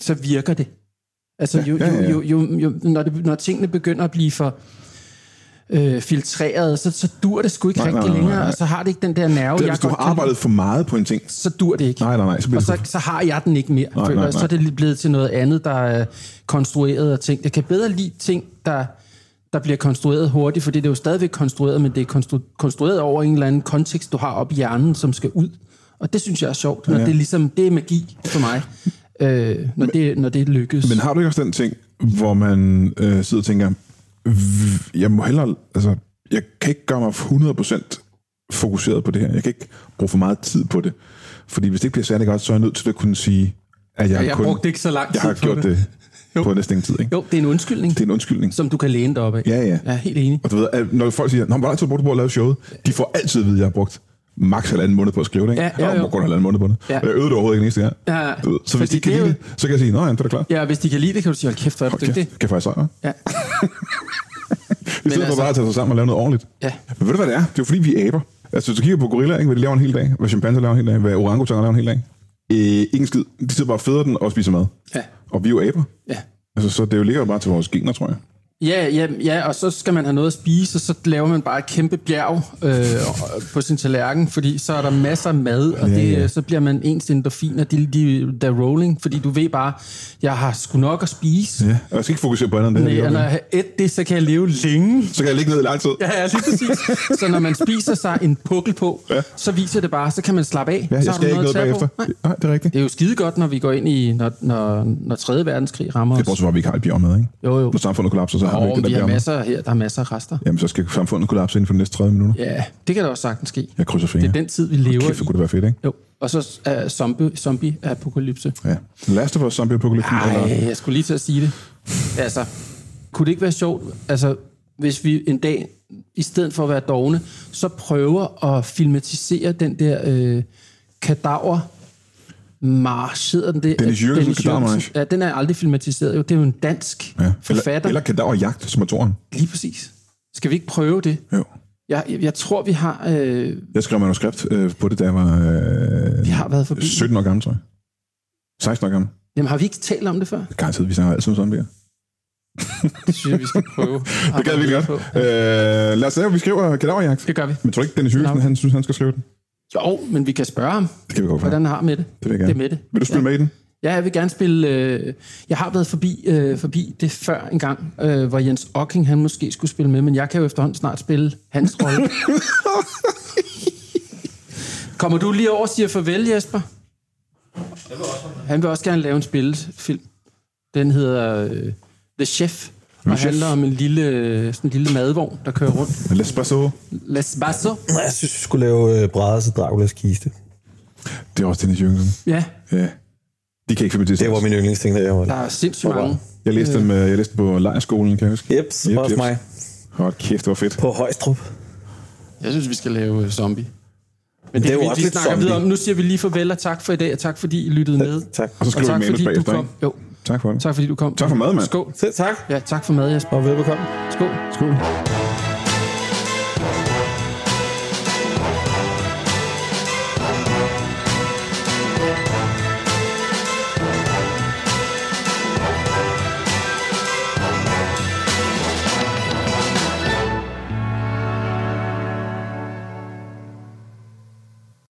så virker det. Altså, jo, jo, jo, jo, jo når, det, når tingene begynder at blive for øh, filtreret, så, så dur det sgu ikke Nej, rigtig nej, nej, længere, nej. og så har det ikke den der nerve, Det er, jeg hvis du har arbejdet for meget på en ting. så dur det ikke. Nej, nej, nej, så og så, så har jeg den ikke mere. Nej, føler nej, jeg. Så er det blevet til noget andet, der er konstrueret og ting. Jeg kan bedre lide ting, der, der bliver konstrueret hurtigt, fordi det er jo stadigvæk konstrueret, men det er konstru- konstrueret over en eller anden kontekst, du har op i hjernen, som skal ud. Og det synes jeg er sjovt, når Ja. det er ligesom, det er magi for mig, øh, når, det, når det lykkes. Men har du ikke også den ting, hvor man øh, sidder og tænker, "V- jeg må hellere, altså, jeg kan ikke gøre mig 100% fokuseret på det her. Jeg kan ikke bruge for meget tid på det. Fordi hvis det ikke bliver særlig godt, så er jeg nødt til at kunne sige, at jeg, Ja, jeg kun, brugte ikke så lang jeg har tid på gjort det. det, Jo. på næsten ingen tid. Ikke? Jo, det er en undskyldning, Det er en undskyldning. som du kan læne dig op af. Ja, ja. Jeg er helt enig. Og du ved, når folk siger, hvor lang tid du på at lave showet? De får altid at vide, at jeg har brugt maks halvanden måned på at skrive det. Ikke? Ja, ja, Jeg jo. har brugt halvanden måned på det. Ja. Og jeg øvede det overhovedet ikke en eneste gang. Ja, Du ved, så hvis de ikke kan lide det, så kan jeg sige, nej, det er da klart. Ja, hvis de kan lide det, kan du sige, hold kæft, hvor er du dygtig. kan jeg faktisk sejre. Ja. I stedet for altså- bare at tage sig sammen og lave noget ordentligt. Ja. Men ved du, hvad det er? Det er jo fordi, vi er aber. Altså, hvis du kigger på gorilla, ikke, hvad de laver en hel dag, hvad chimpanser laver en hel dag, hvad orangutanger laver en hel dag. Øh, ingen skid. De sidder bare og føder den og spiser mad. Ja. Og vi er jo aber. Ja. Altså, så det jo ligger jo bare til vores gener, tror jeg. Ja, ja, ja, og så skal man have noget at spise, og så laver man bare et kæmpe bjerg øh, på sin tallerken, fordi så er der masser af mad, og Ja, det, ja. så bliver man ens endorfiner, de, de, der rolling, fordi du ved bare, jeg har sgu nok at spise. Ja, og jeg skal ikke fokusere på andet end det. Nej, og når jeg et det, så kan jeg leve længe. Så kan jeg ligge ned i lang tid. Ja, ja, lige præcis. Så når man spiser sig en pukkel på, Ja. så viser det bare, så kan man slappe af. Ja, så jeg har skal du ikke noget bagefter. Nej. Nej, det er rigtigt. Det er jo skide godt, når vi går ind i, når, når, når 3. verdenskrig rammer Det os. er bortset fra, at vi ikke har et bjerg med, ikke? Jo, jo. Når samfundet kollapser, så Og ikke det vi der har masser her, der er masser af rester. Jamen, så skal samfundet kollapse inden for de næste 30 minutter. Ja, det kan da også sagtens ske. Jeg krydser Det er fingre. den tid, vi lever Kæft, i. kunne det være fedt, ikke? Jo. Og så er zombie, zombie-apokalypse. Ja. Last of Us Zombie Apocalypse. Ej, jeg skulle lige til at sige det. Altså, kunne det ikke være sjovt, altså, hvis vi en dag, i stedet for at være dogne, så prøver at filmatisere den der øh, kadaver march, hedder den det? Dennis Jürgensens Kadavermarch. Ja, den er aldrig filmatiseret. Jo, det er jo en dansk Ja. forfatter. Eller, eller kadaverjagt, som er toren. Lige præcis. Skal vi ikke prøve det? Jo. Jeg, jeg, jeg tror, vi har, øh, Jeg skrev manuskript øh, på det, da jeg var øh, vi har været forbi. 17 år gammel, tror jeg. 16 år gammel. Jamen, har vi ikke talt om det før? Garanteret, vi snakker altid om zombier. Det synes jeg, vi skal prøve. Det gad vi godt. Øh, lad os se, vi skriver kadaverjagt. Det gør vi. Men tror ikke, Dennis Jørgensen, han synes, han skal skrive den? Jo, men vi kan spørge ham, Det kan vi godt hvordan han har med det. Det vil jeg Det er gerne. med det. Vil du spille ja. med i den? Ja, jeg vil gerne spille... Øh, jeg har været forbi, øh, forbi det før en gang, øh, hvor Jens Ocking, han måske skulle spille med, men jeg kan jo efterhånden snart spille hans rolle. Kommer du lige over og siger farvel, Jesper? Han vil også gerne lave en spillefilm. Den hedder øh, The Chef, og handler om en lille, sådan en lille madvogn, der kører rundt. Lad os bare så. Les Basso. Jeg synes, vi skulle lave øh, brædder til Draculas kiste. Det er også Dennis Jørgensen. Ja, Ja. De kan ikke filme det. Det var min yndlingsting, da jeg var der er sindssygt mange. Jeg læste, dem, øh, jeg læste dem på lejerskolen, kan jeg huske. Jeps, Jep, også jeps. mig. Hold kæft, det var fedt. På Højstrup. Jeg synes, vi skal lave øh, zombie. Men det, er jo vi, også vi lidt snakker zombie. videre om. Nu siger vi lige farvel og tak for i dag, og tak fordi I lyttede med. Tak. Og så skriver tak vi manus fordi du kom. Jo, Tak for det. tak fordi du kom. Tak for mad, mand. Skål. Selv tak. Ja, tak for mad, Jesper. Og velbekomme. Skål. Skål.